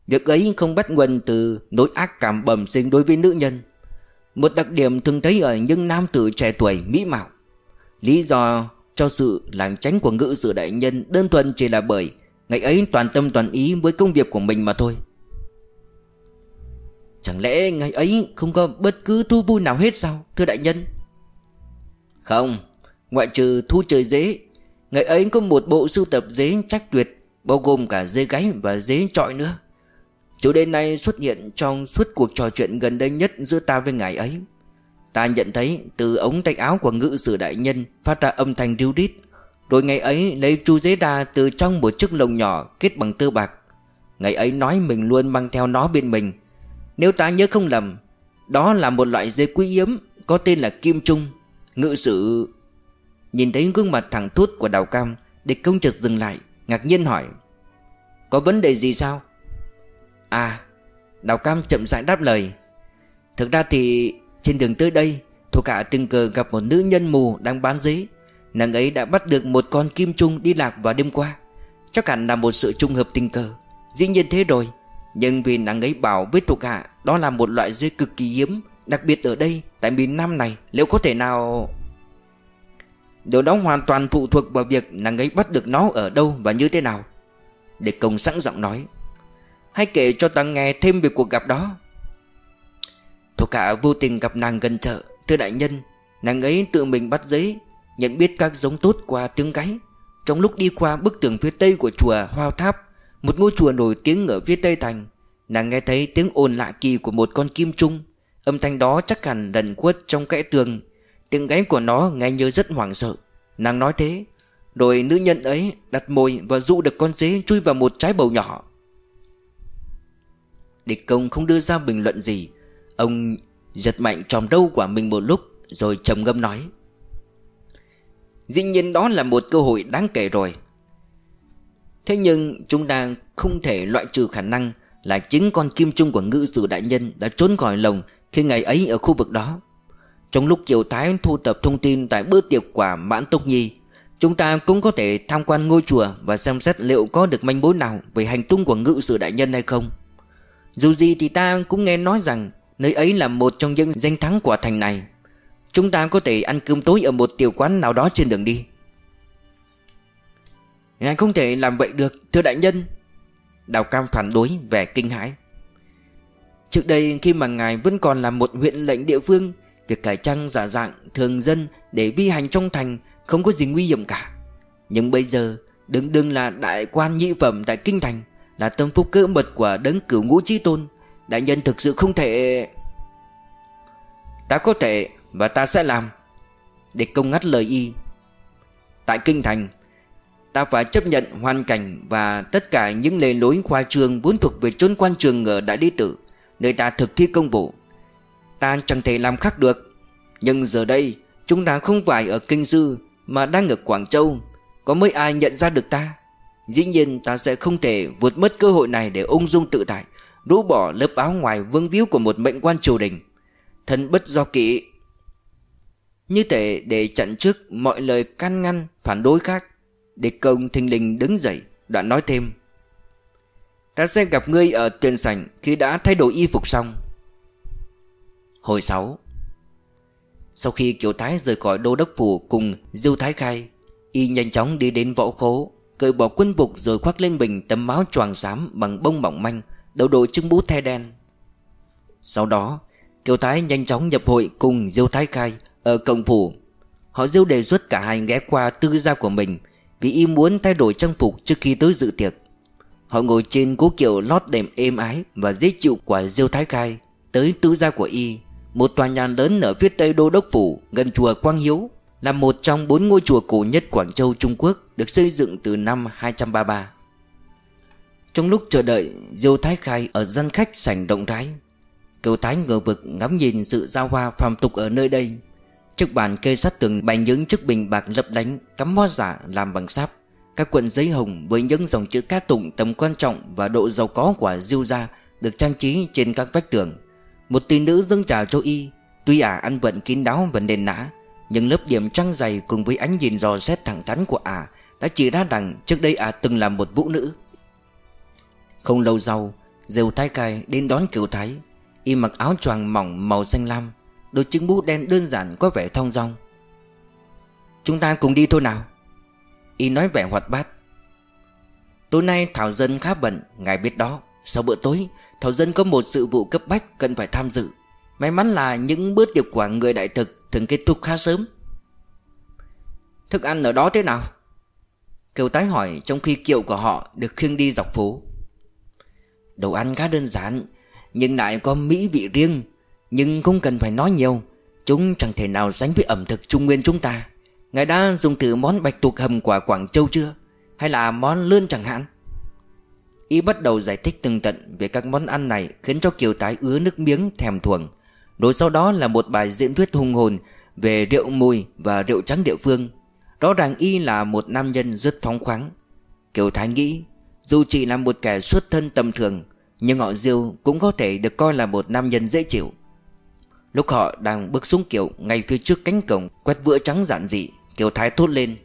Việc ấy không bắt nguồn từ nỗi ác cảm bẩm sinh đối với nữ nhân. Một đặc điểm thường thấy ở những nam tử trẻ tuổi, mỹ mạo. Lý do cho sự lảng tránh của ngữ sự đại nhân đơn thuần chỉ là bởi Ngày ấy toàn tâm toàn ý với công việc của mình mà thôi. Chẳng lẽ ngày ấy không có bất cứ thú vui nào hết sao, Thưa đại nhân? Không, Ngoại trừ thú chơi dế. Ngày ấy có một bộ sưu tập dế trách tuyệt, Bao gồm cả dế gáy và dế trọi nữa. Chủ đề này xuất hiện trong suốt cuộc trò chuyện gần đây nhất giữa ta với ngài ấy. Ta nhận thấy từ ống tay áo của ngự sử đại nhân phát ra âm thanh riu rít, Rồi ngày ấy lấy chu dế đa từ trong một chiếc lồng nhỏ kết bằng tơ bạc. Ngày ấy nói mình luôn mang theo nó bên mình nếu ta nhớ không lầm, Đó là một loại dê quý hiếm, Có tên là Kim Trung. Ngự sử. Nhìn thấy gương mặt thẳng thốt của đào cam, Địch công chợt dừng lại, Ngạc nhiên hỏi, Có vấn đề gì sao? À Đào cam chậm rãi đáp lời, Thực ra thì trên đường tới đây, Thuộc hạ tình cờ gặp một nữ nhân mù đang bán giấy Nàng ấy đã bắt được một con kim trung đi lạc vào đêm qua. Chắc hẳn là một sự trùng hợp tình cờ. Dĩ nhiên thế rồi. Nhưng vì nàng ấy bảo với thuộc hạ Đó là một loại dê cực kỳ hiếm, Đặc biệt ở đây, Tại miền Nam này, Liệu có thể nào? Điều đó hoàn toàn phụ thuộc vào việc nàng ấy bắt được nó ở đâu và như thế nào. Để công sẵn giọng nói, Hãy kể cho ta nghe thêm về cuộc gặp đó. Thuộc hạ vô tình gặp nàng gần chợ. Thưa đại nhân, Nàng ấy tự mình bắt giấy, Nhận biết các giống tốt qua tiếng gáy Trong lúc đi qua bức tường phía tây của chùa Hoa Tháp một ngôi chùa nổi tiếng ở phía tây thành. Nàng nghe thấy tiếng ồn lạ kỳ của một con kim trung. Âm thanh đó chắc hẳn lần quất trong kẽ tường. Tiếng gáy của nó nghe như rất hoảng sợ. Nàng nói thế Rồi nữ nhân ấy đặt mồi và dụ được con dế chui vào một trái bầu nhỏ. Địch công không đưa ra bình luận gì. Ông giật mạnh tròm râu của mình một lúc, Rồi trầm ngâm nói. Dĩ nhiên đó là một cơ hội đáng kể rồi. Thế nhưng chúng ta không thể loại trừ khả năng Là chính con kim trung của ngự sử đại nhân Đã trốn khỏi lồng khi ngày ấy ở khu vực đó. Trong lúc Kiều Thái thu tập thông tin Tại bữa tiệc quả Mãn Túc Nhi, Chúng ta cũng có thể tham quan ngôi chùa Và xem xét liệu có được manh mối nào Về hành tung của ngự sử đại nhân hay không. Dù gì thì ta cũng nghe nói rằng Nơi ấy là một trong những danh thắng của thành này. Chúng ta có thể ăn cơm tối ở một tiểu quán nào đó trên đường đi. Ngài không thể làm vậy được, Thưa đại nhân. Đào Cam phản đối, vẻ kinh hãi. Trước đây, khi mà ngài vẫn còn là một huyện lệnh địa phương, Việc cải trang giả dạng thường dân để vi hành trong thành Không có gì nguy hiểm cả. Nhưng bây giờ đứng đương là đại quan nhị phẩm tại Kinh Thành, Là tâm phúc cỡ mật của đấng cửu ngũ chi tôn, Đại nhân thực sự không thể. Ta có thể Và ta sẽ làm. Địch công ngắt lời y. Tại Kinh Thành Ta phải chấp nhận hoàn cảnh Và tất cả những lề lối khoa trường Vốn thuộc về chốn quan trường ở Đại Lý Tử Nơi ta thực thi công vụ. Ta chẳng thể làm khác được. Nhưng giờ đây, Chúng ta không phải ở Kinh Sư Mà đang ở Quảng Châu. Có mấy ai nhận ra được ta? Dĩ nhiên ta sẽ không thể vượt mất cơ hội này Để ung dung tự tại, Rũ bỏ lớp áo ngoài vương víu của một mệnh quan triều đình. Thân bất do kỵ Như thể để chặn trước mọi lời can ngăn, phản đối khác. Để công thình lình đứng dậy Đoạn nói thêm. Ta sẽ gặp ngươi ở tiền sảnh Khi đã thay đổi y phục xong. Hồi 6 Sau khi Kiều Thái rời khỏi đô đốc phủ cùng Diêu Thái Khai, Y nhanh chóng đi đến võ khố, Cởi bỏ quân phục rồi khoác lên mình tấm áo choàng xám bằng bông mỏng manh, Đầu đội trưng bút the đen. Sau đó, Kiều Thái nhanh chóng nhập hội cùng Diêu Thái Khai Ở cổng phủ. Họ Diêu đề xuất cả hai ghé qua tư gia của mình vì y muốn thay đổi trang phục trước khi tới dự tiệc. Họ ngồi trên cố kiệu lót đệm êm ái Và dễ chịu của Diêu Thái Khai Tới tứ gia của y, Một tòa nhà lớn ở phía tây đô đốc phủ Gần chùa Quang Hiếu, Là một trong bốn ngôi chùa cổ nhất Quảng Châu, Trung Quốc, Được xây dựng từ năm 233 Trong lúc chờ đợi Diêu Thái Khai ở dân khách sảnh động thái Cựu Thái ngờ vực ngắm nhìn sự giao hoa phàm tục ở nơi đây. Trước bàn kê sát tường bày những chiếc bình bạc lấp lánh, Cắm hoa giả làm bằng sáp. Các cuộn giấy hồng với những dòng chữ ca tụng tầm quan trọng Và độ giàu có của diêu gia Được trang trí trên các vách tường. Một tỷ nữ dâng trà cho y, Tuy ả ăn vận kín đáo và nền nã, Nhưng lớp điểm trăng dày cùng với ánh nhìn dò xét thẳng thắn của ả Đã chỉ ra rằng trước đây ả từng là một vũ nữ. Không lâu sau, diêu thái cai đến đón Kiều thái. Y mặc áo choàng mỏng màu xanh lam Đôi chứng mũ đen đơn giản có vẻ thong dong. Chúng ta cùng đi thôi nào. Y nói vẻ hoạt bát. Tối nay Thảo Dân khá bận, Ngài biết đó. Sau bữa tối, Thảo Dân có một sự vụ cấp bách cần phải tham dự. May mắn là những bữa tiệc của người đại thực Thường kết thúc khá sớm. Thức ăn ở đó thế nào? Kiều tái hỏi trong khi kiệu của họ được khiêng đi dọc phố. Đồ ăn khá đơn giản, Nhưng lại có mỹ vị riêng. Nhưng không cần phải nói nhiều. Chúng chẳng thể nào sánh với ẩm thực trung nguyên chúng ta. Ngài đã dùng thử món bạch tuộc hầm quả Quảng Châu chưa? Hay là món lươn chẳng hạn? Y bắt đầu giải thích từng tận về các món ăn này Khiến cho Kiều Tái ứa nước miếng thèm thuồng. Rồi sau đó là một bài diễn thuyết hùng hồn Về rượu mùi và rượu trắng địa phương. Rõ ràng Y là một nam nhân rất phóng khoáng. Kiều Thái nghĩ, Dù chỉ là một kẻ xuất thân tầm thường, Nhưng họ Diêu cũng có thể được coi là một nam nhân dễ chịu. Lúc họ đang bước xuống kiệu, Ngay phía trước cánh cổng, Quét vữa trắng giản dị, Kiều Thái thốt lên.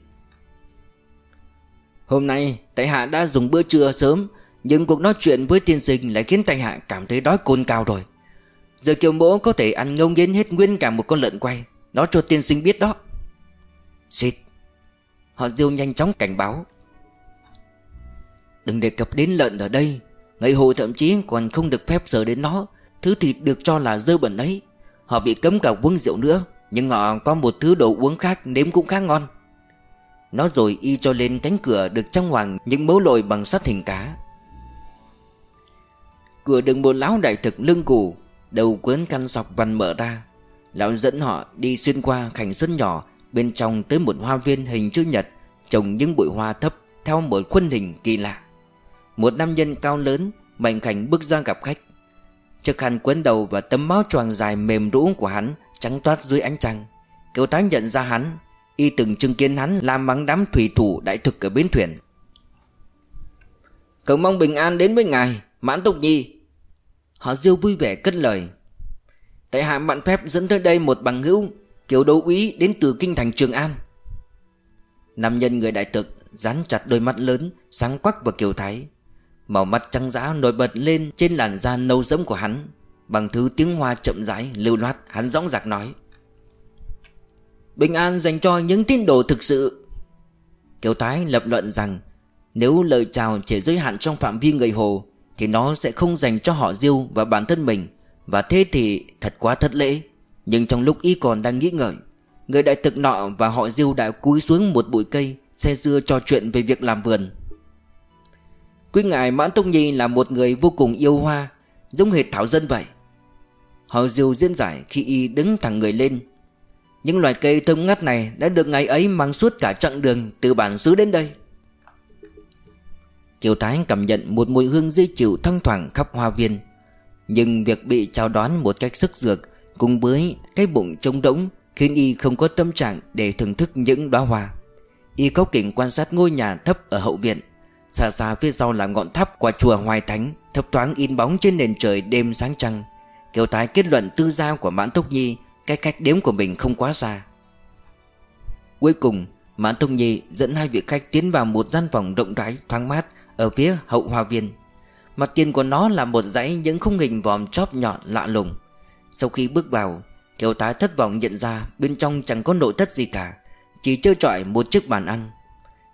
Hôm nay, Tại Hạ đã dùng bữa trưa sớm, Nhưng cuộc nói chuyện với tiên sinh Lại khiến Tại Hạ cảm thấy đói cồn cao rồi. Giờ Kiều Mỗ có thể ăn ngông nghiến hết nguyên cả một con lợn quay Nó cho tiên sinh biết đó. Xịt. Họ diêu nhanh chóng cảnh báo. Đừng đề cập đến lợn ở đây Ngày hồ thậm chí còn không được phép sờ đến nó. Thứ thịt được cho là dơ bẩn ấy. Họ bị cấm cả uống rượu nữa Nhưng họ có một thứ đồ uống khác nếm cũng khá ngon. Nó rồi y cho lên cánh cửa được trang hoàng những mấu lồi bằng sắt hình cá. Cửa đựng một lão đại thực lưng cù, Đầu cuốn căn sọc vằn mở ra. Lão dẫn họ đi xuyên qua khảnh sân nhỏ Bên trong tới một hoa viên hình chữ nhật Trồng những bụi hoa thấp Theo một khuôn hình kỳ lạ. Một nam nhân cao lớn Mạnh khảnh bước ra gặp khách. Chiếc khăn quấn đầu và tấm máu choàng dài mềm rũ của hắn, Trắng toát dưới ánh trăng. Kiều tá nhận ra hắn, Y từng chứng kiến hắn làm mắng đám thủy thủ đại thực ở bến thuyền. Cầu mong bình an đến với ngài, Mãn Tục Nhi. Họ diêu vui vẻ cất lời. Tại hạ mạn phép dẫn tới đây một bằng hữu, Kiều đấu úy đến từ kinh thành Trường An. Nam nhân người đại thực Dán chặt đôi mắt lớn, Sáng quắc vào Kiều Thái. Màu mắt trắng giá nổi bật lên Trên làn da nâu rẫm của hắn. Bằng thứ tiếng hoa chậm rãi lưu loát, Hắn dõng dạc nói. Bình an dành cho những tín đồ thực sự. Kiều Thái lập luận rằng, Nếu lời chào chỉ giới hạn trong phạm vi người Hồ, Thì nó sẽ không dành cho họ Diêu và bản thân mình. Và thế thì thật quá thất lễ. Nhưng trong lúc y còn đang nghĩ ngợi, Người đại thực nọ và họ Diêu đã cúi xuống một bụi cây, Xe dưa trò chuyện về việc làm vườn. Quý ngài Mãn Tông Nhi là một người vô cùng yêu hoa, Giống hệt Thảo Dân vậy. Họ Diêu diễn giải khi y đứng thẳng người lên. Những loài cây thơm ngát này đã được ngày ấy mang suốt cả chặng đường từ bản xứ đến đây. Kiều Thái cảm nhận một mùi hương dây chịu thăng thoảng khắp hoa viên, Nhưng việc bị chào đón một cách sức dược Cùng với cái bụng trống đống Khiến y không có tâm trạng để thưởng thức những đóa hoa. Y có kỉnh quan sát ngôi nhà thấp ở hậu viện. Xa xa phía sau là ngọn tháp của chùa Hoài Thánh, Thấp thoáng in bóng trên nền trời đêm sáng trăng. Kiều Thái kết luận tư gia của Mãn Túc Nhi Cái cách đếm của mình không quá xa. Cuối cùng, Mãn Túc Nhi dẫn hai vị khách tiến vào một gian phòng rộng rãi, thoáng mát, Ở phía hậu hoa viên. Mặt tiền của nó là một dãy những khung hình vòm chóp nhọn lạ lùng. Sau khi bước vào, Kiều Thái thất vọng nhận ra bên trong chẳng có nội thất gì cả, Chỉ trơ trọi một chiếc bàn ăn.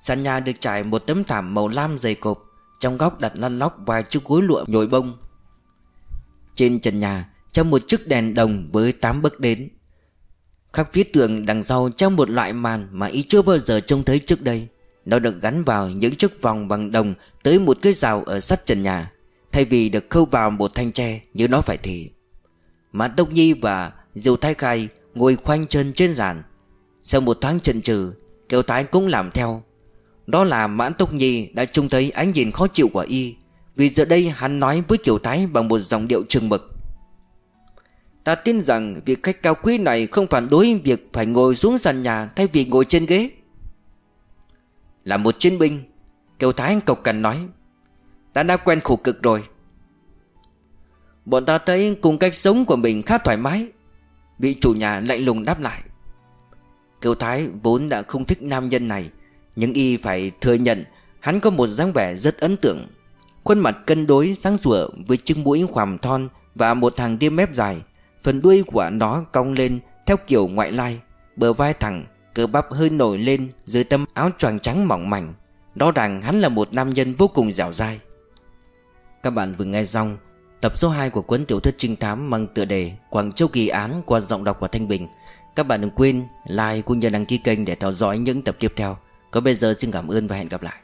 Sàn nhà được trải một tấm thảm màu lam dày cộp, Trong góc đặt lăn lóc vài chiếc gối lụa nhồi bông. Trên trần nhà, Trong một chiếc đèn đồng với tám bức đến. Khắc phía tường đằng sau trong một loại màn mà ý chưa bao giờ trông thấy trước đây. Nó được gắn vào những chiếc vòng bằng đồng Tới một cái rào ở sát trần nhà. Thay vì được khâu vào một thanh tre như nó phải thì. Mã Tông Nhi và Diêu Thái Khai ngồi khoanh chân trên giàn Sau một thoáng chần chừ, Kiều Thái cũng làm theo đó là Mãn Túc Nhi đã trông thấy ánh nhìn khó chịu của y, Vì giờ đây hắn nói với Kiều Thái bằng một giọng điệu trừng mực. Ta tin rằng việc khách cao quý này không phản đối việc phải ngồi xuống sàn nhà thay vì ngồi trên ghế. Là một chiến binh, Kiều Thái cộc cằn nói, Ta đã quen khổ cực rồi. Bọn ta thấy cùng cách sống của mình khá thoải mái, Vị chủ nhà lạnh lùng đáp lại. Kiều Thái vốn đã không thích nam nhân này nhưng y phải thừa nhận, Hắn có một dáng vẻ rất ấn tượng. Khuôn mặt cân đối, sáng sủa Với chiếc mũi khoằm thon Và một thằng đêm mép dài. Phần đuôi của nó cong lên Theo kiểu ngoại lai, Bờ vai thẳng, Cơ bắp hơi nổi lên Dưới tấm áo choàng trắng mỏng mảnh. Đó rằng hắn là một nam nhân vô cùng dẻo dai. Các bạn vừa nghe xong Tập số 2 của cuốn tiểu thuyết trinh thám Mang tựa đề Quảng Châu Kỳ Án Qua giọng đọc của Thanh Bình. Các bạn đừng quên like cũng như đăng ký kênh để theo dõi những tập tiếp theo. Còn bây giờ xin cảm ơn và hẹn gặp lại.